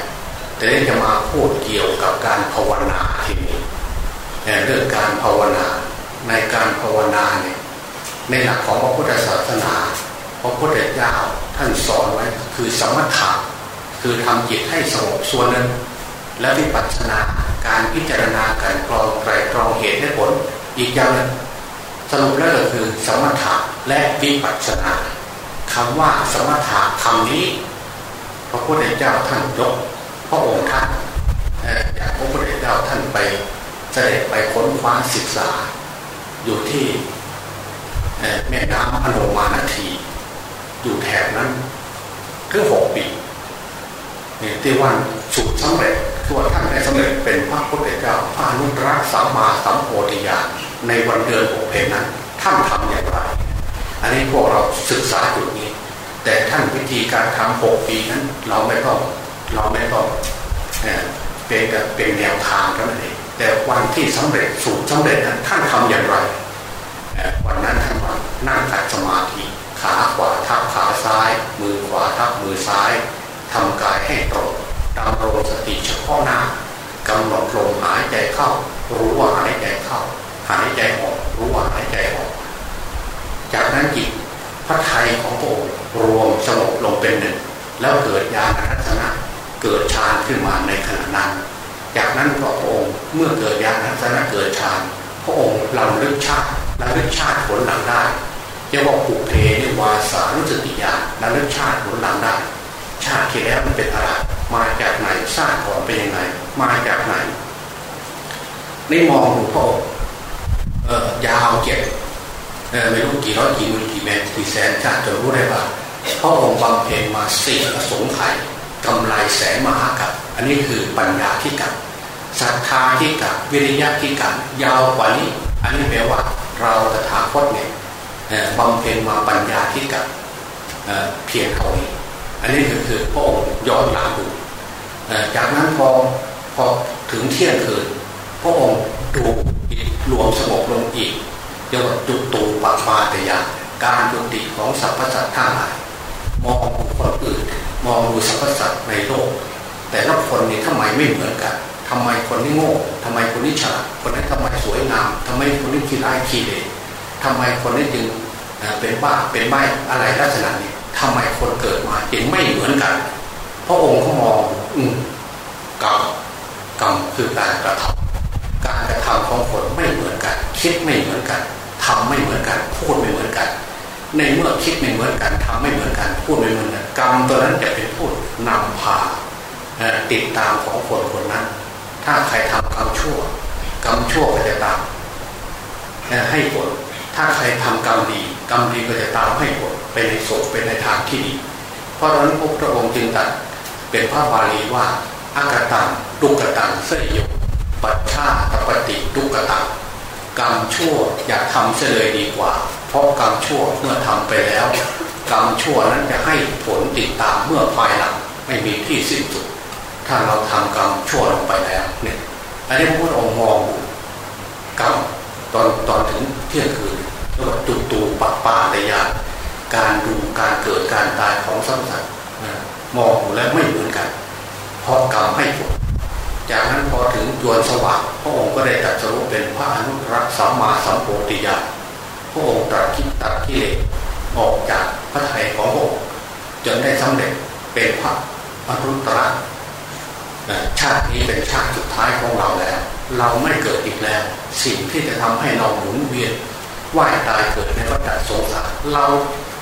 แต่นี้จะมาพูดเกี่ยวกับการภาวนาทีนี้เรื่องการภาวนาในการภาวนาเนี่ยในหลักของพระพุทธศาสนาพระพุทธเจ้าท่านสอนไว้คือสมถะคือทำจิตให้สงบส่วนนั้นและวิปัสสนาการพิจารณาการกรองไตรตรองเหตุและผลอีกอย่างนึงสรุปแล้วก็คือสมถะและวิปัสสนาคำว่าสมถะคำนี้ พระพุทธเจ้าท่านยก พระองค์ท่านจากพระพุทธเจ้าท่านไปเสด็จไปค้นคว้าศึกษา อยู่ที่แม่น้ำอโนมานาที อยู่แถบนั้นเพื่อหกปีที่วันสุดสำเร็จคือว่าท่านได้สำเร็จเป็นพระพุทธเจ้าพระนุตรักสัมมาสัมโพธิญาณในวันเดือนหกเพนนั้น ท่านทำอย่างไร อันนี้พวกเราศึกษาจุดนี้ แต่ท่านวิธีการทำหกปีนั้น เราไม่ต้อง เราไม่ต้องเป็นแบบเป็นแนวทางกันเองแต่วันที่สำเร็จสูตรสาเร็จนั้นท่านทำอย่างไรวันนั้นท่านนั่งขัดสมาธิขาขวาทับขาซ้าย มือขวาทับมือซ้ายทำกายให้ตรงดำรงสติเฉพาะหน้ากำหนดลมหายใจเข้า รู้ว่าหายใจเข้า หายใจออก รู้ว่าหายใจออก จากนั้นจิตพระไทยของพระองค์รวมสงบลงเป็นหนึ่ง แล้วเกิดญาณทัศนะ เกิดฌานขึ้นมาในขณะนั้น จากนั้นพระองค์เมื่อเกิดญาณทัศนะเกิดฌานพระองค์ลำลึกชาติลำลึกชาติผลหลังได้จะบอกปุเพนิวาสานุสติญาณลำลึกชาติผลหลังได้ชาติที่แล้วมันเป็นอะไรมาจากไหนชาติก่อนเป็นยังไง มาจากไหนนี่มองดูพระองค์ยาวเจ็ดไม่รู้กี่ร้อยกี่หมื่นกี่แมนกี่แสนชาติจนรู้ได้ว่าพระองค์บำเพ็ญมาสี่อสงไขย กำไรแสนมหากับอันนี้คือปัญญาที่กับศรัทธาที่กับวิริยะที่กับยาวกว่านี้ อันนี้แปลว่าเราตถาคตเนี่ยบำเพ็ญมาปัญญาที่กับเพียงเท่านี้อันนี้คือคือพระองค์ย้อนหลังดูจากนั้นพอพอถึงเที่ยงคืนพระองค์ดูรวมสงบลงอีกเรียกว่าจุตูปปาตยาการจุติของสรรพสัตว์ทั้งหลายมองคนอื่น มองดูสรรพสัตว์ในโลก แต่ละคนนี่ทำไมไม่เหมือนกันทำไมคนนี้โง่ทำไมคนนี้ฉลาดคนนั้นทำไมสวยงามทำไมคนนี้ขี้ร้ายขี้เละทำไมคนนี้จึงเป็นบ้าเป็นไม้อะไรลักษณะนี้ทำไมคนเกิดมาจึงไม่เหมือนกัน พระองค์เขามองอืกรรมกรรมคือการกระทำการกระทำของคนไม่เหมือนกัน คิดไม่เหมือนกันทำไม่เหมือนกัน พูดไม่เหมือนกัน ในเมื่อคิดไม่เหมือนกันทำไม่เหมือนกันพูดไม่เหมือนกันกรรมตัวนั้นจะเป็นผู้นำพาติดตามของคนคนนั้น ถ้าใครทำกรรมชั่ว กรรมชั่วก็จะตามให้ผลถ้าใครทำกรรมดีกรรมดีก็จะตามให้ผลไปในโสเป็นในทางที่ดี เพราะฉะนั้นพระองค์จึงตัดเป็นพระบาลีว่าอากตังดุกตังเสยยปัจฉาตปฏิดุกตังกรรมชั่วอยากทำเสเลยดีกว่า เพราะกรรมชั่วเมื่อทำไปแล้วกรรมชั่วนั้นจะให้ผลติดตามเมื่อภายหลังไม่มีที่สิ้นสุด ถ้าเราทำกรรมชั่วลงไปแล้วเนี่ยอันนี้พระพุทธองค์มองกรรมตอนตอนถึงเที่ยงคืนเรียกว่าตุตูปป่าระยะการดูการเกิดการตายของสัตว์สัตว์มองแล้วไม่เหมือนกัน เพราะกรรมให้ผลจากนั้นพอถึงจวนสว่างพระองค์ก็ได้ตรัสรู้เป็นพระอนุรักษ์สัมมาสัมโพธิญาณ พระองค์ตรัสคิดตัดกิเลสออกจากพระไถ่ของพระองค์จนได้สำเร็จเป็นพระอนุตตรชาตินี้เป็นชาติสุดท้ายของเราแล้ว เราไม่เกิดอีกแล้ว สิ่งที่จะทำให้เราหมุนเวียนว่ายตายเกิดในวัฏสงสารเรา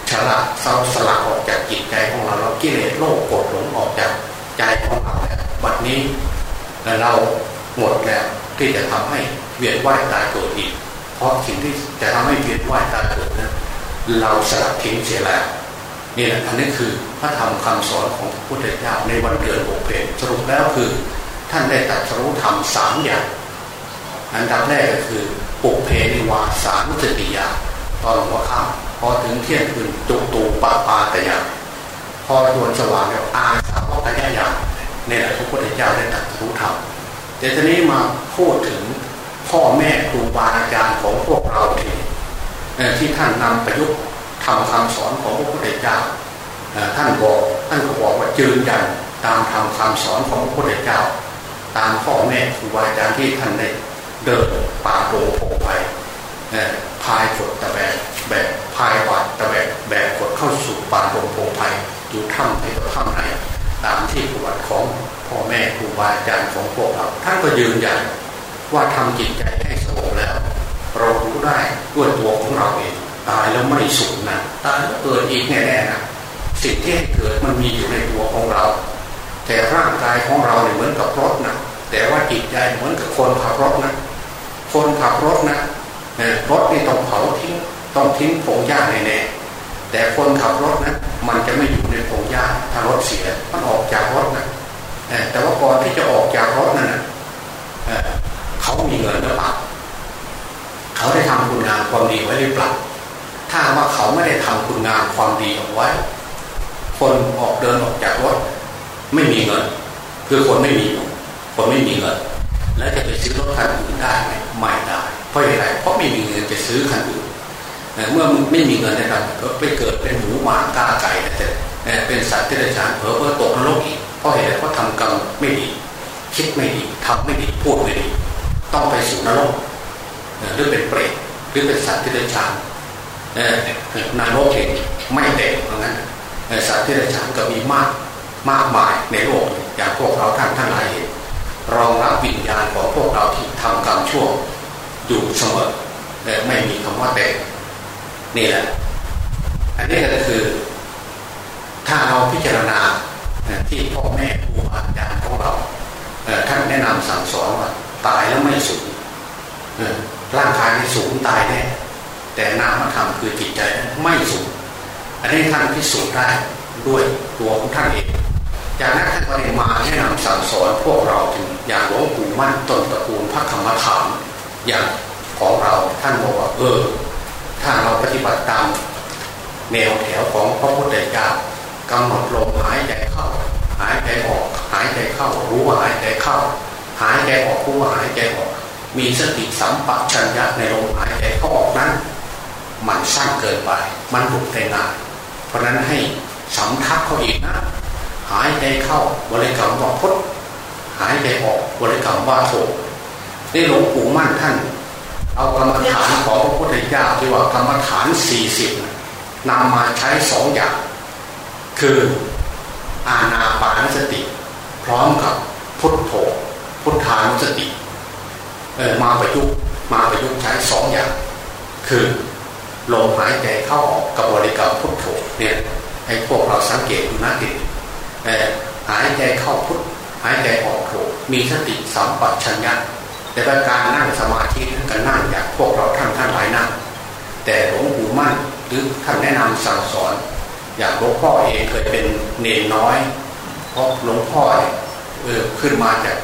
ฉลาดเราสละออกจากจิตใจของเราเรากิเลสโลภโกรธหลงออกจากใจของเราแล้วบัดนี้เราหมดแล้วที่จะทำให้เวียนว่ายตายเกิดอีก เพราะสิ่งที่จะทำให้เวียนว่ายตายเกิดนั้นเราสละทิ้งเสียแล้วนี่แหละอันนี้คือพระธรรมคำสอนของพระพุทธเจ้าในวันเกิดโอเพนสรุปแล้วคือท่านได้ตรัสรู้ธรรมสามอย่าง อันดับแรกก็คือปุเพนิวาสานุสติยา ตอนหัวค่ำพอถึงเที่ยงคืนจุตูปาปาตยาพอดวนสว่างแล้วอาสาวกยายาเนี่ยพระพุทธเจ้าได้ตรัสรู้ธรรมแต่ทีนี้มาพูดถึง พ่อแม่ครูบาอาจารย์ของพวกเราที่ที่ท่านนำประยุกต์ทำคำสอนของพระพุทธเจ้าท่านบอกท่านก็บอกว่าจืนยันตามทำคำสอนของพระพุทธเจ้า ตามพ่อแม่ครูบาอาจารย์ที่ท่านได้เดินป่าโรงโผไปพายกดตะแบกแบบพายบาดตะแบกแบกกดเข้าสู่ป่าโรงโผไปอยู่ถ้ำให้กับถ้ำไหนตามที่ประวัติของพ่อแม่ครูบาอาจารย์ของพวกเราท่านก็ยืนยัน ว่าทำจิตใจให้สงบแล้ว เรารู้ได้ด้วยตัวของเราเองตายแล้วไม่สูญนะตายแล้วเกิดอีกแน่ๆนะสิ่งที่ให้เกิดมันมีอยู่ในตัวของเรา แต่ร่างกายของเราเนี่ยเหมือนกับรถนะแต่ว่าจิตใจเหมือนกับคนขับรถนะคนขับรถนะรถนี่ต้องเผาทิ้งต้องทิ้งผงหญ้าแน่ๆแต่คนขับรถนะมันจะไม่อยู่ในผงหญ้าถ้ารถเสียมันออกจากรถนะแต่ว่าก่อนที่จะออกจากรถนั่นนะ เขามีเงินหรือเปล่าเขาได้ทำคุณงามความดีไว้หรือเปล่าถ้าว่าเขาไม่ได้ทำคุณงามความดีเอาไว้ คนออกเดินออกจากรถไม่มีเงิน คือคนไม่มีคนไม่มีเงิน แล้วจะไปซื้อรถคันอื่นได้ไหมไม่ได้เพราะอะไรเพราะไม่มีเงินจะซื้อคันอื่นเมื่อไม่มีเงินในการไปเกิดเป็นหมูหมากาไก่แต่เป็นสัตว์ที่ได้ชานเผลอเพื่อตกนรกอีกเพราะเหตุเพราะทำกรรมไม่ดี คิดไม่ดีทำไม่ดีพูดไม่ดี ต้องไปสู่นรกหรือเป็นเปรตหรือเป็นสัตว์ที่ได้ชานนรกเองไม่เต็มเพราะงั้นสัตว์ที่ได้ชานก็มีมากมากมายในโลกอย่างพวกเราท่านทั้งหลายเห็นรองรับวิญญาณของพวกเราที่ทำกรรมชั่วอยู่เสมอแต่ไม่มีคำว่าเต็มนี่แหละอันนี้ก็คือ ถ้าเราพิจารณาที่พ่อแม่ครูอาจารย์ของเราท่านแนะนำสั่งสอนว่า ตายแล้วไม่สูญร่างกายไม่สูญตายแน่แต่นามธรรมคือจิตใจไม่สูญอันนี้ท่านพิสูจน์ได้ด้วยตัวของท่านเองจากนั้นท่านก็ได้มาแนะนำสั่งสอนพวกเราถึงอย่างหลวงปู่มั่นต้นตระกูลพระธรรมฐานอย่างของเราท่านบอกว่าเออถ้าเราปฏิบัติตามแนวแถวของพระพุทธเจ้ากำหนดลมหายใจเข้า หายใจออก หายใจเข้ารู้ว่าหายใจเข้า หายใจออกรู้ว่าหายใจออก มีสติสัมปชัญญะในลมหายใจเข้าออกนั้น มันสั้นเกินไป มันหลุดได้ง่ายเพราะนั้นให้สำทักเขาอีกนะหายใจเข้าบริกรรมว่าพุทหายใจออกบริกรรมว่าโทนี่หลวงปู่มั่นท่าน เอากรรมฐานของพระพุทธเจ้าที่ว่ากรรมฐานสี่สิบนำมาใช้สองอย่าง คืออาณาปานสติ พร้อมกับพุทโธ พุทธานุสติเออมาประยุกต์มาประยุกต์ใช้สองอย่าง คือลมหายใจเข้าออกกับบริกรรมพุทโธเนี่ยให้พวกเราสังเกตดูนะทีหายใจเข้าพุทหายใจออกโธมีสติสัมปชัญญะแต่การนั่งสมาธิท่านก็นั่งอย่างพวกเราท่านท่านหลายนั่งแต่หลวงปู่มั่นหรือท่านแนะนำสั่งสอน อย่างหลวงพ่อเองเคยเป็นเนนน้อย เพราะหลวงพ่อเออขึ้นมาจาก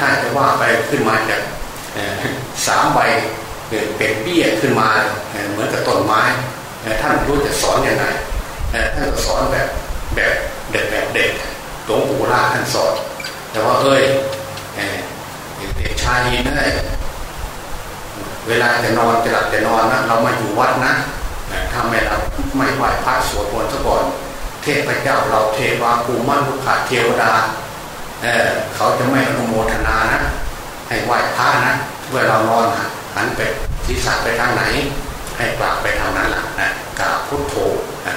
ท่านจะว่าไปขึ้นมาจากสามใบเป็นเบี้ยขึ้นมาเหมือนกับต้นไม้ท่านรู้จะสอนอยังไงท่านสอนแบบแบบเด็กแบบเด็กหลวงปู่ล่าท่านสอน แต่ว่าเอ้ยเด็กชายนั่นแหละเวลาจะนอนจะหลับจะนอนนะเรามาอยู่วัดนะถ้าไม่เราไม่ไหวพระสวดมนต์ซะก่อน เทพเจ้าเราเทวาภูมั่นลูกขาเทวดา เเขาจะไม่อนุโมทนานะ ให้ไหว้พระนะเวลานอนหันไปศีรษะไปทางไหน ให้กราบไปทางนั้นแหละนะกราบพุทโธนะ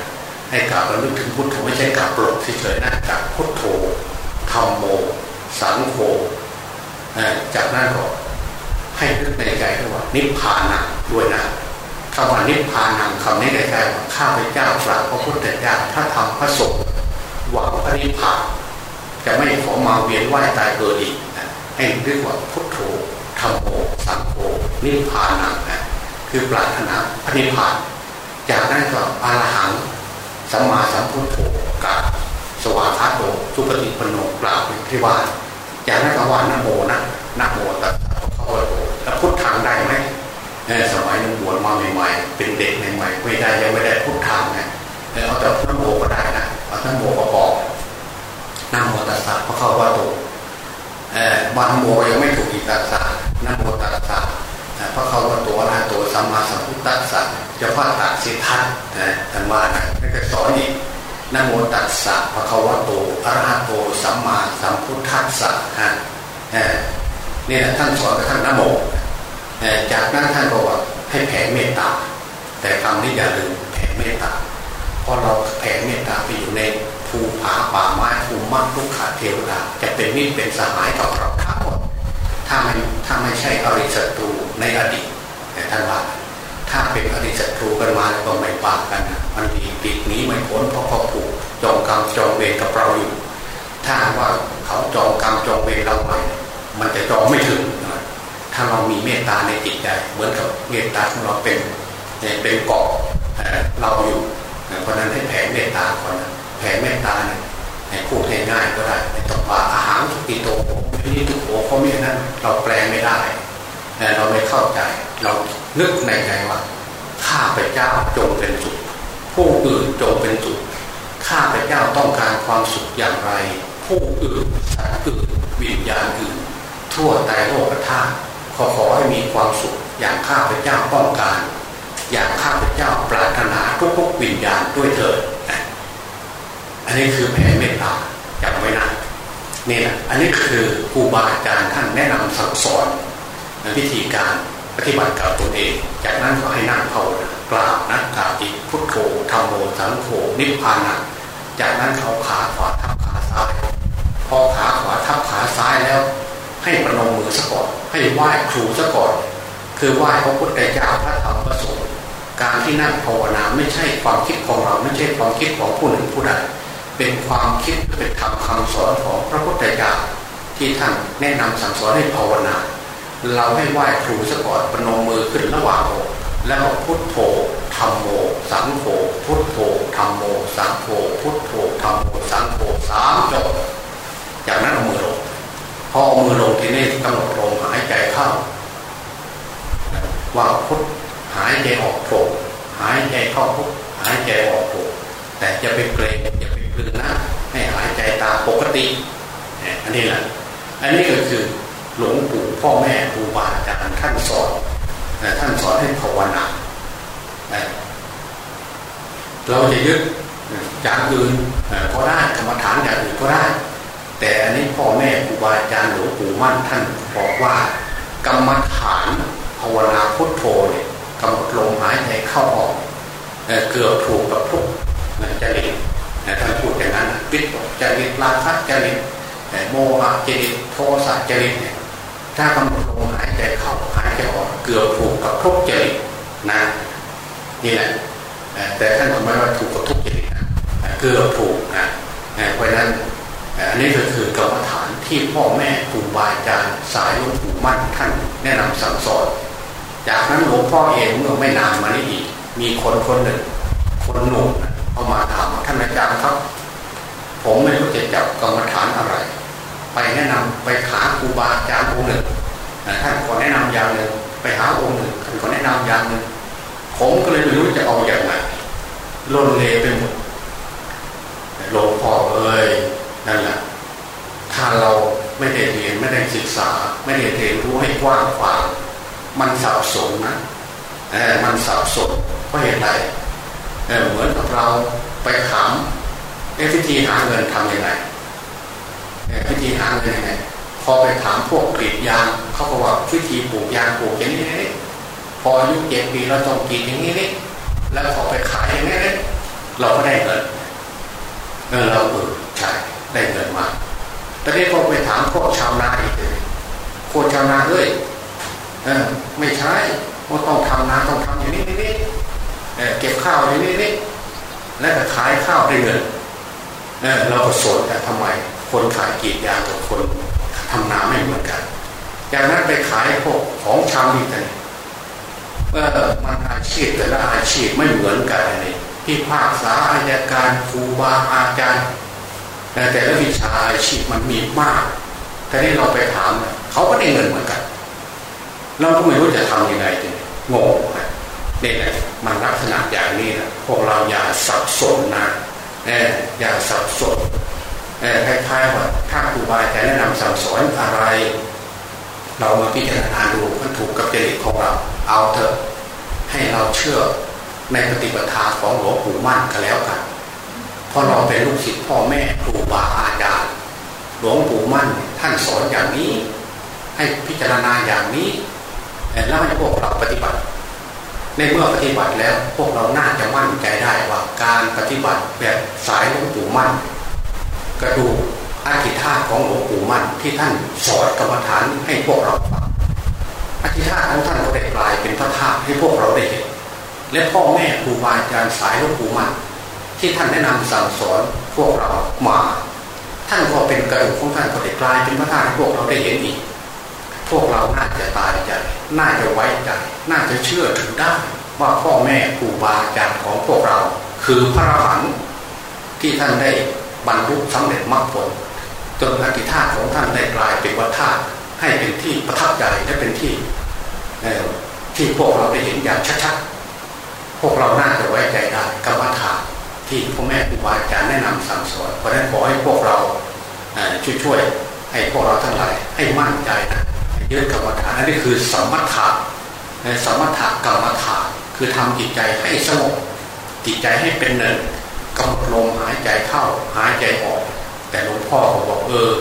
ให้กราบระลึกถึงพุทโธไม่ใช่กราบปลดเฉยๆนะกราบพุทโธธรรมโม สังโฆจากนั้นก็ให้นึกในใจด้วว่านิพพานะด้วยนะคำว่านิพพานังคำนี้ในใจว่าข้าพเจ้ากราบพระพุทธเจ้าถ้าทำพระสงฆ์หวังพระนิพพาน จะไม่ขอมาเวียนว่ายตายเกิดอีกให้เรียกว่าพุทโธธรรมโมสังโฆนิพพานังนะคือปรารถนาพระนิพพาน จากนั้นก็อรหังสัมมาสัมพุทโธกับสวากาโตสุปฏิปโนกล่าวที่ว่าจากนั้นก็ว่านโมนะนโมตัสสะพระพุทโธแล้วพุทธังได้ไหมสมัยนึงบวชมาใหม่ๆเป็นเด็กใหม่ๆไม่ได้ยังไม่ได้พุทธังไงเอาแต่นโมก็ได้นะเอานโมก็บอก นโมตัสสะพระเข้าว่าโตบานโมยังไม่ถูกอีตัสสะนโมตัสสะพระเข้าว่าตัวนะตัวสัมมาสัมพุทธัสสะจะพาตัดสิทัศท่านว่านะนี่ก็สอนอีกนโมตัสสะพระเขาว่าโตอรหัตโตสัมมาสัมพุทธัสสะฮะเนี่ยท่านสอนกับท่านนโมจากนั้นท่านบอกว่าให้แผ่เมตตาแต่คำนี้อย่าลืมแผ่เมตตาเพอเราแผ่เมตตาไปอยู่ใน ภูผาป่าไม้ภูมิมักลุกขาเทวดาจะเป็นมิตรเป็นสหายกับเราทั้งหมด ถ้าไม่ถ้าไม่ใช่อริศัตรูในอดีตแต่ท่านว่าถ้าเป็นอริศัตรูกันมาก็ไม่ปากกันมันดีปีกนี้ไม่พ้นเพราะเขาผูกจองกรรมจองเวรกับเราอยู่ ถ้าว่าเขาจองกรรมจองเวรเราใหม่มันจะจองไม่ถึง ถ้าเรามีเมตตาในจิตใจเหมือนกับเมตตาของเราเป็นเป็นเกาะเราอยู่เพราะนั้นให้แผ่เมตตาก่อน แผ่เมตตาเนี่ยให้พูดง่ายๆก็ได้ไม่ต้องว่าอาหารทุกิโตนี่ทุกโอเพราไม่นั้นเราแปลไม่ได้เราไม่เข้าใจ เรานึกในใจว่าข้าพเจ้าจงเป็นสุขผู้อื่นจงเป็นสุขข้าพเจ้าต้องการความสุขอย่างไร ผู้อื่นสัตว์อื่นวิญญาณอื่น ทั่วใตโลกธาตุขอขอให้มีความสุขอย่างข้าพเจ้าต้องการ อย่างข้าพเจ้าปรารถนาทุกๆวิญญาณด้วยเถิด อันนี้คือแผ่เมตตาจำไว้นะนี่แหละอันนี้คือครูบาอาจารย์ท่านแนะนำสั่งสอนวิธีการปฏิบัติกับตนเอง จากนั้นก็ให้นั่งภาวนากราบนะกราบอีกพุทโธธรรมโมสังโฆนิพพานะจากนั้นเขาขาขวาทับขาซ้ายพอขาขวาทับขาซ้ายแล้ว ให้ประนมมือซะก่อนให้ไหว้ครูซะก่อน คือไหว้พระพุทธเจ้าพระธรรมพระสงฆ์การที่นั่งภาวนาไม่ใช่ความคิดของเราไม่ใช่ความคิดของผู้หนึ่งผู้ใด เป็นความคิดเป็นธรรมคำสอนของพระพุทธเจ้าที่ท่านแนะนำสั่งสอนให้ภาวนา เราให้ไหว้ครูซะก่อนประนมมือขึ้นระหว่างอกแล้วพุทโธธรรมโม สังโฆพุทโธธรรมโม สังโฆพุทโธธรรมโมสังโฆสามจบจากนั้นเอามือลงพอเอามือลงทีนี้กำหนดลมหายใจเข้าว่าพุทหายใจออกโผลหายใจเข้าพุทหายใจออกโผลแต่จะไปเกรงอย่า ไปกลืนนะให้หายใจตามปกติอันนี้แหละอันนี้ก็คือหลวงปู่พ่อแม่ครูบาอาจารย์ท่านสอนท่านสอนให้ภาวนาเราจะยึดจากอื่นก็ได้กรรมฐานอย่างอื่นก็ได้ แต่อันนี้พ่อแม่ครูบาอาจารย์หลวงปู่มั่นท่านบอกว่ากรรมฐานภาวนาพุทโธเนี่ยกำหนดลมหายใจเข้าออกเกือบถูกกับทุกจริต ท่านพูดอย่างนั้นปิดจริตราคะจริตโมหะจริตโทสะจริตเนี่ยถ้ากำหนดลมหายใจเข้าหายใจออกเกือบถูกกับทุกจริตนะนี่แหละแต่ท่านทำไมว่าถูกกับทุกจริตนะเกือบถูกนะเพราะนั้นอันนี้ก็คือกรรมฐานที่พ่อแม่ครูบาอาจารย์สายหลวงปู่มั่นท่านแนะนำสั่งสอน จากนั้นหลวงพ่อเองเมื่อไม่นานมานี้อีกมีคนคนหนึ่ง คนหนุ่ม เอามาถามท่านอาจารย์ครับ ผมไม่รู้จะจับกรรมฐานอะไร ไปแนะนำไปหาครูบาอาจารย์องค์หนึ่งท่านขอแนะนำอย่างหนึ่งไปหาองค์หนึ่งท่านขอแนะนำอย่างหนึ่งผมก็เลยไม่รู้จะเอาอย่างไรลนเลไปหมดหลวงพ่อเอ้ยนั่นแหละถ้าเราไม่ได้เรียนไม่ได้ศึกษา ไม่ได้เรียนรู้ให้กว้างขวางมันสับสนนะเออมันสับสนเพราะเหตุไร เหมือนกับเราไปถามเอวิธีหาเงินทำยังไงเอวิธีหาเงินยังไงพอไปถามพวกกรีดยางเขาบอกว่าวิธีปลูกยางปลูกอย่างนี้นี่พออายุเจ็ดปีเราต้องกรีดอย่างนี้นี่แล้วพอไปขายอย่างนี้นี่เราก็ได้เงินเออเราเออใช่ได้เงินมาแต่นี้พอไปถามพวกชาวนาอีกเลยพวกชาวนาเอ้ยเออไม่ใช่ว่าต้องทำนาต้องทำอย่างนี้นี่ เก็บข้าวอย่างนี้นี่แล้วก็ขายข้าวได้เงินเออเราก็สนแต่ทำไมคนขายกีดยางกับคนทำนาไม่เหมือนกัน จากนั้นไปขายพวกของชำอีกเลยเออมันอาชีพแต่ละอาชีพไม่เหมือนกันเลยที่ภาคษาอายการครูบาอาจารย์แต่ละวิชาอาชีพมันมีมากแต่ที่เราไปถามเขาก็ได้เงินเหมือนกัน เราก็ไม่รู้จะทำยังไงจริงงง นะเนี่ยมันลักษณะอย่างนี้นะพวกเราอย่าสับสนนะเอออย่าสับสนเออคล้ายๆว่าถ้าครูบาอาจารย์แนะนำสั่งสอนอะไร เรามาพิจารณาดูมันถูกกับจริตของเรา เอาเถอะให้เราเชื่อในปฏิปทาของหลวงปู่มั่นก็แล้วกันเพราะเราเป็นลูกศิษย์พ่อแม่ครูบาอาจารย์หลวงปู่มั่นท่านสอนอย่างนี้ ให้พิจารณาอย่างนี้แล้วให้พวกเราปฏิบัติ ในเมื่อปฏิบัติแล้วพวกเราน่าจะมั่นใจได้ว่าการปฏิบัติแบบสายหลวงปู่มั่น กระดูกอธิธาของหลวงปู่มั่นที่ท่านสอนกรรมฐานให้พวกเราฟังอธิธาของท่านก็ได้กลายเป็นพระธาตุให้พวกเราได้เห็นและพ่อแม่ครูบาอาจารย์สายหลวงปู่มั่นที่ท่านแนะนำสั่งสอนพวกเรามา ท่านก็เป็นกระดูกของท่านก็ได้กลายเป็นพระธาตุให้พวกเราได้เห็นอีก พวกเราน่าจะตายใจ น่าจะไว้ใจ น่าจะเชื่อถือได้ ว่าพ่อแม่ครูบาอาจารย์ของพวกเรา คือพระอรหันที่ท่านได้บรรลุสำเร็จมรรคผล จนอธิธาตของท่านได้กลายเป็นวัฏฏะให้เป็นที่ประทับใจและเป็นที่ที่พวกเราได้เห็นอย่างชัดๆ พวกเราน่าจะไว้ใจได้กรรมฐานที่พ่อแม่ครูบาอาจารย์แนะนำสั่งสอนเพราะฉะนั้นขอให้พวกเราช่วยๆให้พวกเราทั้งหลายให้มั่นใจนะ ยึดกรรมฐานนั่นคือสมถะสมถะกรรมฐานคือทำจิตใจให้สงบจิตใจให้เป็นหนึ่งกำหนดลมหายใจเข้าหายใจออก แต่หลวงพ่อเขาบอกเออ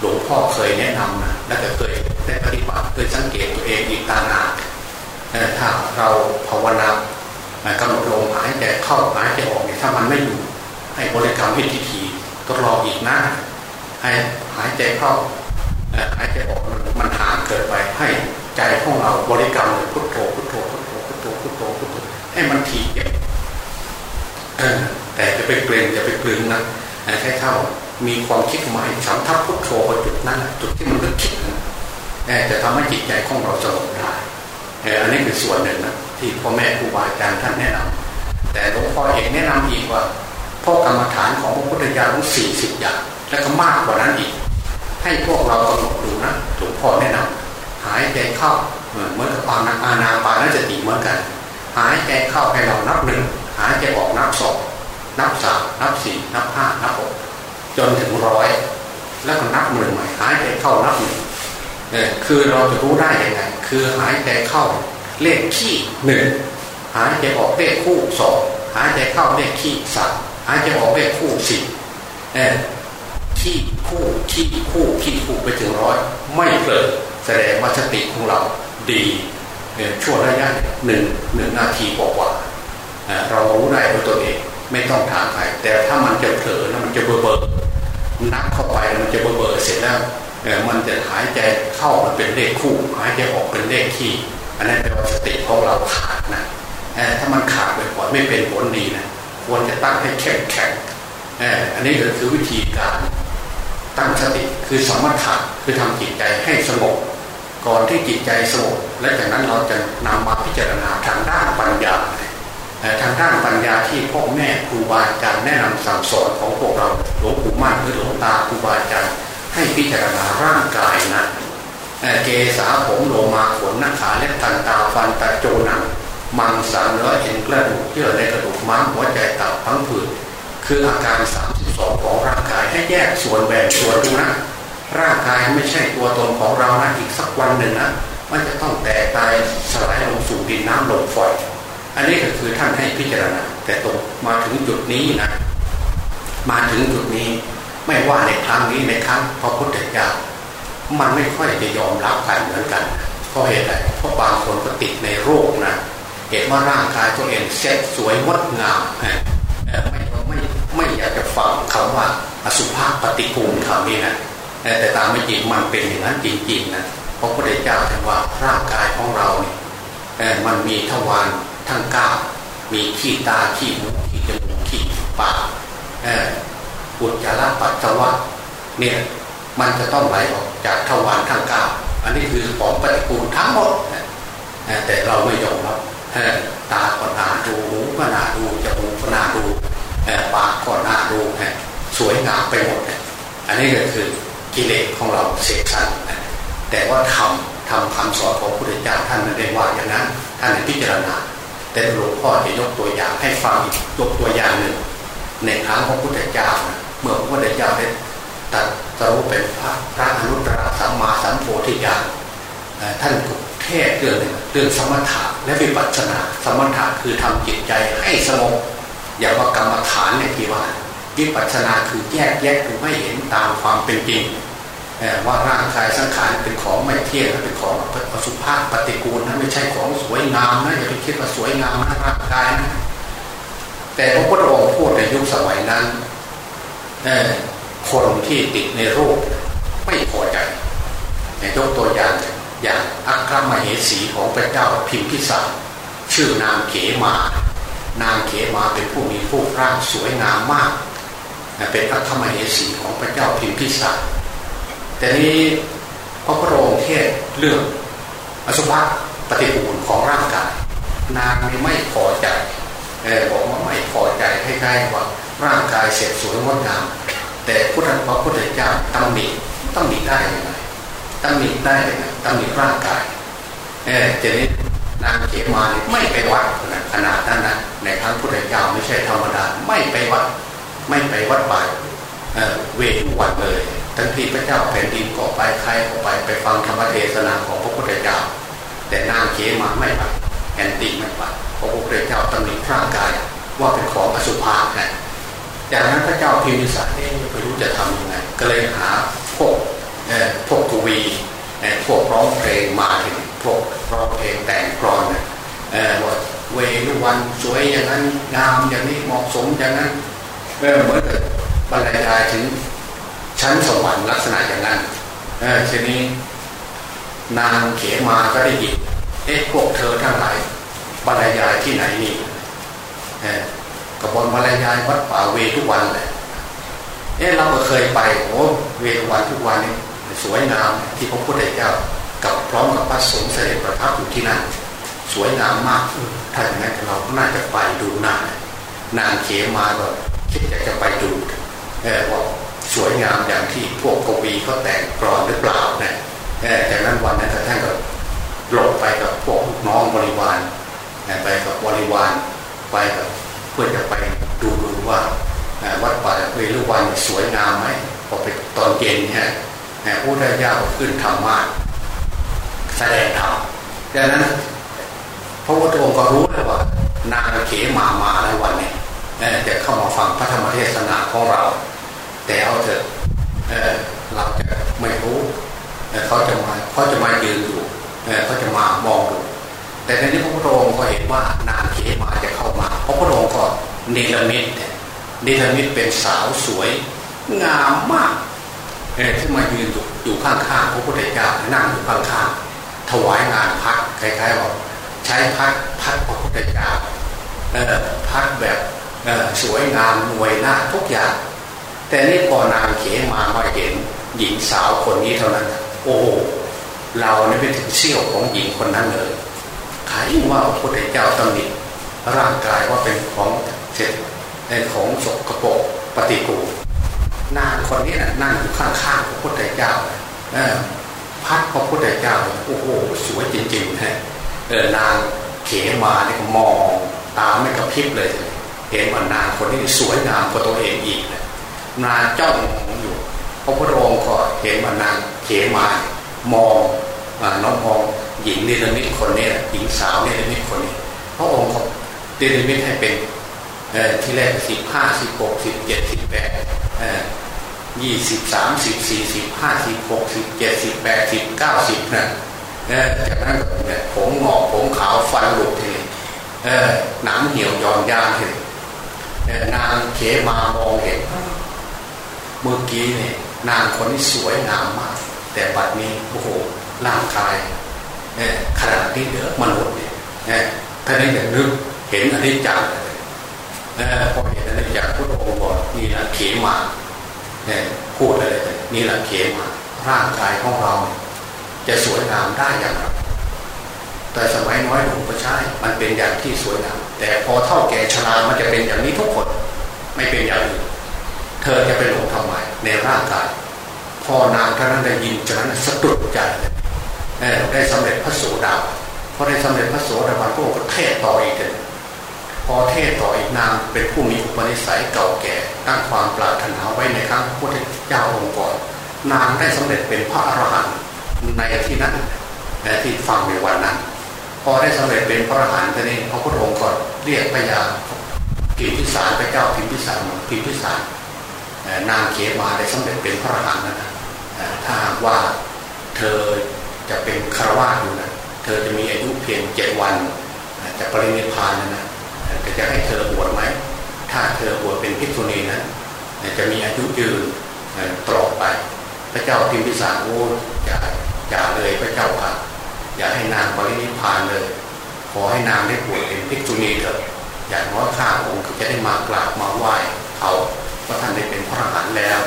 หลวงพ่อเคยแนะนำนะและก็เคยได้ปฏิบัติเคยสังเกตตัวเองอีกตานาถ้าเราภาวนากำหนดลมหายใจเข้าหายใจออกเนี่ยถ้ามันไม่อยู่ให้บริกรรมให้ทีๆก็รออีกนะให้หายใจเข้า หายใจออกมันห่างเกิดไปให้ใจของเราบริกรรมพุทโธพุทโธพุทโธพุทโธพุทโธพุทโธให้มันทีแต่จะไปเกรงจะไปกลืนนะแค่เข้ามีความคิดหมายสำทับพุทโธจุดนั้นจุดที่มันนึกคิดจะทำให้จิตใจของเราสงบได้อันนี้เป็นส่วนหนึ่งนะที่พ่อแม่ครูบาอาจารย์ท่านแนะนำแต่หลวงพ่อเองแนะนำอีกว่าพ่อกรรมฐานของพระพุทธเจ้าทั้งสี่สิบอย่าง และก็มากกว่านั้นอีก ให้พวกเรากำหนดดูนะหลวงพ่อแนะนำหายใจเข้าเหมือนกับปานาอานาปานาสติเหมือนกัน หายใจเข้าให้เรานับหนึ่งหายใจออกนับสองนับสามนับสี่นับห้านับหกจนถึงร้อยแล้วก็นับหนึ่งใหม่หายใจเข้านับหนึ่งเนี่ยคือเราจะรู้ได้ยังไงคือหายใจเข้าเลขขี้หนึ่งหายใจออกเลขคู่สองหายใจเข้าเลขขี้สามหายใจออกเลขคู่สี่เออ ขี้คู่ขี้คู่ขี้คู่ไปถึงร้อย ไม่เกิดแสดงว่าสติของเราดีช่วงระยะหนึ่งหนึ่งนาทีกว่าเรารู้ได้ด้วยตัวเองไม่ต้องถามใครแต่ถ้ามันจะเผลอแล้วมันจะเบอร์เบอร์นับเข้าไปมันจะเบอร์เบอร์เสร็จแล้วมันจะหายใจเข้ามันเป็นเลขคู่ หายใจออกเป็นเลขขี้อันนั้นแปลว่าสติของเราขาดนะถ้ามันขาดบ่อยๆไม่เป็นผลดีนะควรจะตั้งให้เข้มแข็งอันนี้ก็คือวิธีการ ตั้งสติคือสมถะคือทำจิตใจให้สงบก่อนที่จิตใจสงบและจากนั้นเราจะนำมาพิจารณาทางด้านปัญญาทางด้านปัญญาที่พ่อแม่ครูบาอาจารย์แนะนำสั่งสอนของพวกเราหลวงปู่มั่นหรือหลวงตาครูบาอาจารย์ให้พิจารณาร่างกายนะเกสาผมโลมาขนนักขาเล็บตันตาฟันตะโจหนังมังสารเนื้อเอ็นกระดูกเยื่อในกระดูกม้ามหัวใจตับพังผืดคืออาการสา 32ของร่างกายให้แยกส่วนแบ่งส่วนดูนะ ร่างกายไม่ใช่ตัวตนของเรานะอีกสักวันหนึ่งนะมันจะต้องแตกตายสลายลงสู่ดินน้ำลมไฟอันนี้ก็คือท่านให้พิจารณา แต่ตรงมาถึงจุดนี้นะ มาถึงจุดนี้ไม่ว่าในครั้งนี้ในครั้งพระพุทธเจ้ามันไม่ค่อยจะยอมรับกันเหมือนกันเพราะเหตุใดเพราะบางคนก็ติดในโรคนะเห็นว่าร่างกายตัวเองเซ็ตสวยงดงามไม่ ไม่อยากจะฟังคำว่าอสุภะปฏิกูลคำนี้นะแต่ตามไม่จริงมันเป็นอย่างนั้นจริงๆนะเพราะพระพุทธเจ้าท่านว่าร่างกายของเราเนี่ยมันมีทวารทั้งเก้ามีขี้ตาขี้หูขี้จมูกขี้ปากอุจจาระปัสสาวะเนี่ยมันจะต้องไหลออกจากทวารทั้งเก้าอันนี้คือของปฏิกูลทั้งหมดแต่เราไม่ยอมรับตาก็นาดูหูก็นาดูจมูกก็นาดู ปากก็น่าดูสวยงามไปหมดอันนี้ก็คือกิเลสของเราเสกสรรแต่ว่าทำทำคำสอนของพระพุทธเจ้าท่านไม่ได้ว่าอย่างนั้นท่านพิจารณา แต่หลวงพ่อจะยกตัวอย่างให้ฟังยกตัวอย่างหนึ่ง ในครั้งของพุทธเจ้าเมื่อพระพุทธเจ้าได้ตัดสรู้เป็นพระพระอนุตตรสัมมาสัมโพธิญาณท่านเทศเรื่องเรื่องสมถะและวิปัสสนา สมถะคือทำจิตใจให้สงบ อย่างว่ากรรมฐานเนี่ยที่ว่าวิปัสสนาคือแยกแยกคือไม่เห็นตามความเป็นจริงว่าร่างกายสังขารเป็นของไม่เที่ยงเป็นของอสุภะปฏิกูลนะไม่ใช่ของสวยงามนะอย่าไปคิดว่าสวยงามนะร่างกายนะแต่พระพุทธองค์พูดในยุคสมัยนั้นคนที่ติดในโรคไม่พอใจยกตัวอย่างอย่างอัครมเหสีของพระเจ้าพิมพิสารชื่อนางเขมา นางเขมาเป็นผู้มีผู้ร่างสวยงามมาก เป็นอัครมเหสีของพระเจ้าพิมพิสารแต่นี้พระพุทธองค์เทศเรื่องอสุภะปฏิปูลของร่างกาย นางไม่พอใจบอกว่าไม่พอใจให้ใกล้ว่าร่างกายเสร็จสวยงดงาม แต่พุทธพระพุทธเจ้าตั้งหนีตั้งหนีได้ยังไงตั้งหนีได้ยังไงตั้งหนีร่างกายเออเจนี้ นางเขมาไม่ไปวัดขนาดนั้นนะในครั้งพุทธเจ้าไม่ใช่ธรรมดาไม่ไปวัด ไม่ไปวัดบ่ายเวทุวันเลย ทั้งที่พระเจ้าแผ่นดินก็ไปใครก็ไปไปฟังธรรมเทศนาของพระพุทธเจ้า แต่นางเขมาไม่ไปแอนตีไม่ไปพระพุทธเจ้าตำหนิร่างกายว่าเป็นของอสุภะไงจากนั้นพระเจ้าพิมพิสารเองไม่รู้จะทำยังไงก็เลยหาพวกพวกกวีพวกร้องเพลงมาถึงพวก ร้องเพลงแต่งกรอนว่าเวรุวันสวยอย่างนั้นงามอย่างนี้เหมาะสมอย่างนั้นเหมือนกับบรรยายถึงชั้นสวรรค์ลักษณะอย่างนั้นเออทีนี้ นางเขมาก็ได้ยินเอ๊ะพวกเธอทั้งหลายบรรยายที่ไหนนี่เออกระบวนบรรยายวัดป่าเวทุกวันเลยเอ๊ะเราก็เคยไปโอ้เวทุกวันทุกวันนี่สวยงามที่พระพุทธเจ้า กับพร้อมกับพระสงฆ์เสด็จประทับอยู่ที่นั่นสวยงามมากถ้าอย่างนั้นเราน่าจะไปดูนานนางเขมาก็คิดอยากจะไปดูเออว่าสวยงามอย่างที่พวกกวีเขาแต่งกรอนหรือเปล่าเนี่ยจากนั้นวันนั้นท่านก็หลบไปกับพวกน้องบริวารไปกับบริวารไปกับเพื่อจะไปดูดูว่าวัดป่าเวรุวันสวยงามไหมพอไปตอนเย็นเนี่ยผู้ได้ยากขึ้นธรรมะ แสดงธรรมดังนั้น พระพุทธองค์ก็รู้แล้วว่า นางเขมามาในวันนี้จะเข้ามาฟังพระธรรมเทศนาของเรา แต่เอาเถอะเเราจะไม่รู้เขาจะมาเขาจะมายืนอยู่เขาจะมามองดูแต่ในนี้พระพุทธองค์ก็เห็นว่านางเขมาจะเข้ามาพระพุทธองค์ก็นิรมิตนิรมิตเป็นสาวสวย งามมากที่มายืนอยู่ข้างๆพระพุทธเจ้านั่งอยู่ข้างๆ ถวายงานพักคล้ายๆว่าใช้พักพักพระพุทธเจ้าพักแบบสวยงามนวยหน้าทุกอย่าง แต่นี่พอนางเขมามาเห็นหญิงสาวคนนี้เท่านั้น โอ้เราเนี่ยไปถึงเชี่ยวของหญิงคนนั้นเลยขายว่าพระพุทธเจ้าตำหนิร่างกายว่าเป็นของเสร็จในของสกปรกปฏิกูลนางคนนี้นะนั่งอยู่ข้างๆพระพุทธเจ้าเออ พัดพระพุทธเจ้าโอ้โหสวยจริงๆฮะเออนางเขมาเนี่ยมองตาไม่กระพริบเลย เห็นว่านางคนนี้สวยงามกว่าตัวเองอีกนางจ้องอยู่พระพุทธองค์ก็เห็นว่านางเขมามองน้องมองหญิงนิรมิตคนนี้หญิงสาวนิรมิตคนนี้พระองค์เขานิรมิตให้เป็นที่แรกสิบห้าสิบหกสิบเจ็ดสิบแปด ยี่สิบสามสิบสี่สิบห้าสิบหกสิบเจ็ดสิบแปดสิบเก้าสิบนะจากนั้นเนี่ยผมหงอกผมขาวฟันหลุดทีหนังเหี่ยวย่อนยานทีนางเขมามองเห็นเมื่อกี้เนี่ยนางคนนี้สวยงามมาก แต่บัดนี้โอ้โหร่างกายขนาดที่เหลือมนุษย์เนี่ยท่านนี้จะนึกเห็นอนิจจังพอเห็นอนิจจังพุทธองค์บอกนี่แหละเขมา พูดอะไรนี่แหละเขมาร่างกายของเรา จะสวยงามได้อย่างไรแต่สมัยน้อยหลวงพ่อใช่มันเป็นอย่างที่สวยงามแต่พอเท่าแก่ชรามันจะเป็นอย่างนี้ทุกคน ไม่เป็นอย่างอื่นเธอจะไปหลงทำไมในร่างกาย พอนางท่านนั้นได้ยินจากนั้นสะดุดใจได้สำเร็จพระโสดาพอได้สำเร็จพระโสดาบันพระองค์ก็เทศต่ออีกเลย อเทศต่ออีกนางเป็นผู้มีอุปนิสัยเก่าแก่ตั้งความปรารถนาไว้ในครั้งพุทธเจ้าองค์ก่อน นางได้สำเร็จเป็นพระอรหันต์ในที่นั้นที่ฟังในวันนั้น พอได้สำเร็จเป็นพระอรหันต์ทีนี้พระพุทธองค์ก็เรียกพญาพิมพิสารพระเจ้าพิมพิสารพิมพิสารนางเขมาได้สำเร็จเป็นพระอรหันต์นะถ้าว่าเธอจะเป็นคารวะอยู่นะเธอจะมีอายุเพียงเจ็ดวันจะปรินิพานนะนะ จะให้เธอบวชไหม ถ้าเธอบวชเป็นภิกษุณีนะจะมีอายุยืนตลอดไป พระเจ้าพิมพิสารโอ้อย่าอย่าเลยพระเจ้าค่ะ อย่าให้นางปรินิพานเลย ขอให้นางได้บวชเป็นภิกษุณีเถอะอย่างน้อยข้าองค์จะได้มากราบมาไหว้เขาเพราะท่านได้เป็นพระอรหันต์แล้ว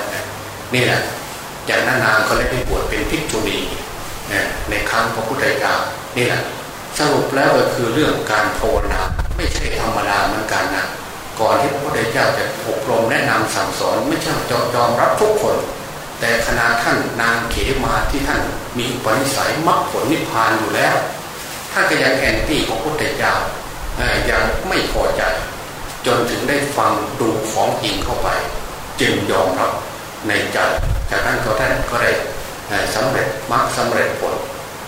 นี่แหละจากนั้นนางก็เลยได้บวชเป็นภิกษุณีในครั้งพระพุทธเจ้านี่แหละ สรุปแล้วก็คือเรื่องการภาวนาไม่ใช่ธรรมดาเหมือนกันนะก่อนที่พระพุทธเจ้าจะอบรมแนะนำสั่งสอนไม่ใช่จอยอมรับทุกคน แต่คณะท่านนางเขมาที่ท่านมีปนิสัยมรรคผลนิพพานอยู่แล้วถ้าก็ยังแอนตี้ของพระพุทธเจ้ายังไม่พอใจ จนถึงได้ฟังดูของจริงเข้าไป จึงยอมรับในใจจากนั้นก็ท่านก็ได้สำเร็จมรรคสาเร็จผล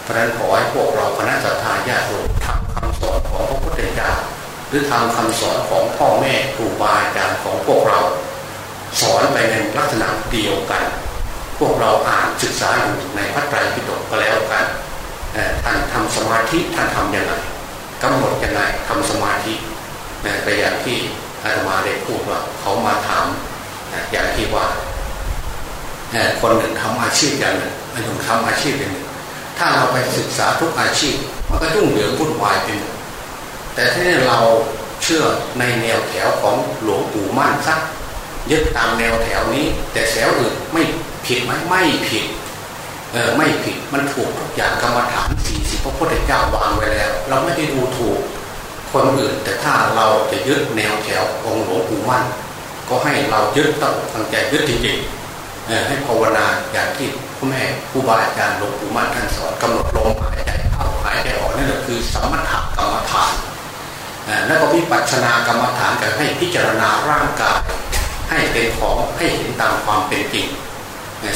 เพราะนั้นขอให้พวกเราคณะสัตยาญาติโยมทำคำสอนของพระพุทธเจ้าหรือทำคำสอนของพ่อแม่ครูบาอาจารย์ของพวกเรา สอนไปในลักษณะเดียวกัน พวกเราอ่านศึกษาอยู่ในพระไตรปิฎกก็แล้วกันท่านทำสมาธิท่านทำยังไงกำหนดยังไงทำสมาธิแต่อย่างที่อาตมาได้พูดว่าเขามาถามอย่างที่ว่าคนหนึ่งทำอาชีพอย่างหนึ่งอันหนึ่งทำอาชีพอย่างหนึ่ง ถ้าเราไปศึกษาทุกอาชีพ มันก็ยุ่งเหยิงวุ่นวายไปหมดแต่ถ้าเราเชื่อในแนวแถวของหลวงปู่มั่นสักยึดตามแนวแถวนี้ แต่แถวอื่นไม่ผิดไหมไม่ผิดเออไม่ผิดมันถูกทุกอย่างกรรมฐานสี่สิบพระพุทธเจ้าวางไว้แล้ว เราไม่ได้ดูถูกคนอื่น แต่ถ้าเราจะยึดแนวแถวองหลวงปู่มั่น ก็ให้เรายึดต้องตั้งใจยึดจริงๆให้ภาวนาอย่างที่ พ่อแม่ครูบาอาจารย์หลวงปู่มั่นท่านสอนกำหนดลมหายใจเข้าหายใจออกนั่นแหละคือสมถะกรรมฐานแล้วก็วิปัสสนากรรมฐานกันให้พิจารณาร่างกาย ให้เป็นของให้เห็นตามความเป็นจริง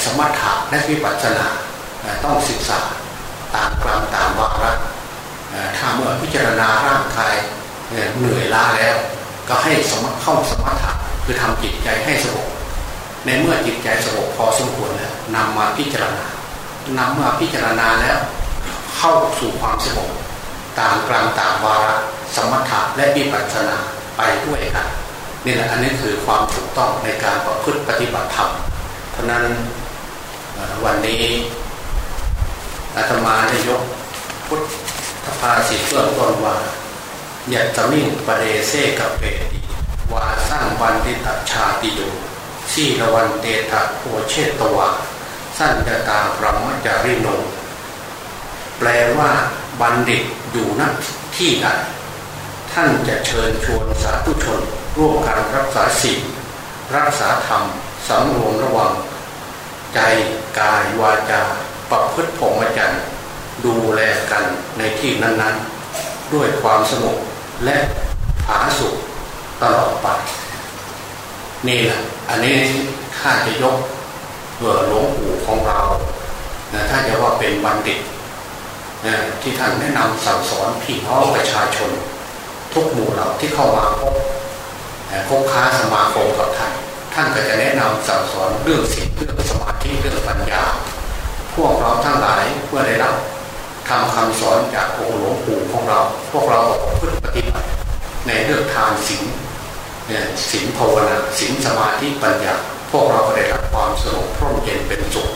สมถะและวิปัสสนาต้องศึกษาตามกลางตามวาระถ้าเมื่อพิจารณาร่างกายเหนื่อยล้าแล้ว ก็ให้สมเข้าสมถะคือทำจิตใจให้สงบ ในเมื่อจิตใจสงบพอสมควรแล้วนำมาพิจารณานำมาพิจารณาแล้ว เข้าสู่ความสงบตามกลางตามวาระสมถะและวิปัสสนาไปด้วยกันนี่แหละอันนี้คือความถูกต้องในการประพฤติปฏิบัติธรรมเพราะนั้นวันนี้อาตมาได้ยกพุทธภาษิตเบื้องต้นว่ายัตมิ่งประเดเซกับเปติวาสร้างวันติตชาติโย สีละวันเตถะโอเชตวาสั้นจะตาพรหมจาริโน แปลว่าบัณฑิตอยู่ณที่ใดท่านจะเชิญชวนสาธุชน ร่วมกันรักษาศีลรักษาธรรมสำรวมระวัง ใจกายวาจาประพฤติพรหมจรรย์ดูแลกันในที่นั้น ๆ ด้วยความสงบและผาสุขตลอดไป นี่แหละ อันนี้ถ้าจะยกเผื่อหลวงปู่ของเรานะถ้าจะว่าเป็นบัณฑิตนะที่ท่านแนะนำสั่งสอนพี่น้องประชาชน ทุกหมู่เหล่าที่เข้ามาพบพบค้าสมาคมกับท่าน ท่านก็จะแนะนำสั่งสอนเรื่องสิ่งเรื่องสมาธิเรื่องปัญญา พวกเราทั้งหลายเมื่อได้รับทำคำสอนจากองค์หลวงปู่ของเรา พวกเราพึ่งปฏิบัติในเรื่องทานศีล ศีลภาวนาศีลสมาธิปัญญา พวกเราก็ได้รับความสงบพร่มเย็นเป็นสุข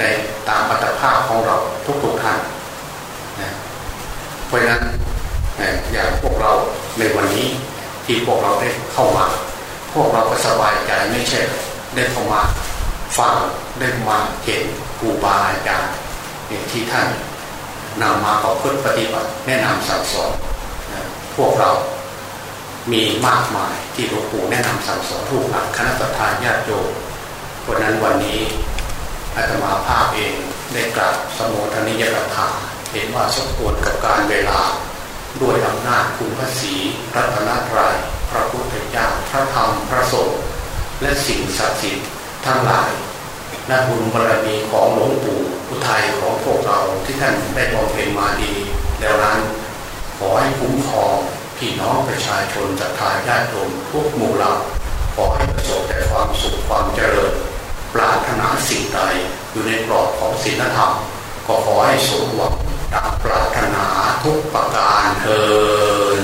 ในตามอัตภาพของเราทุกๆท่านเพราะนั้นอย่างพวกเราในวันนี้ที่พวกเราได้เข้ามา พวกเราก็สบายใจไม่ใช่ได้เข้ามาฟังได้มาเห็นครูบาอาจารย์ที่ท่านนำมาขอพึ่งปฏิบัติแนะนำสั่งสอนพวกเรา มีมากมายที่หลวงปู่แนะนำสั่งสอนทุกหลักคณะทานญาติโยมเพราะนั้นวันนี้อาตมาภาพเองได้กราบสมุทนิยกถาเห็นว่าสมควรกับการเวลา ด้วยอำนาจคุณพระศีรัตนตรัยพระพุทธเจ้าพระธรรมพระสงฆ์และสิ่งศักดิ์สิทธิ์ทั้งหลายนักบุญบารมีของหลวงปู่อุทัยของพวกเราที่ท่านได้บำเพ็ญมาดี แล้วนั้นขอให้คุ้มครอง พี่น้องประชาชนจัตตาญาติโยมทุกหมู่เหล่าขอให้ประสบแต่ความสุขความเจริญ ปรารถนาสิ่งใดอยู่ในกรอบของศีลธรรม ก็ขอให้สมหวังดังปรารถนาทุกประการเถิด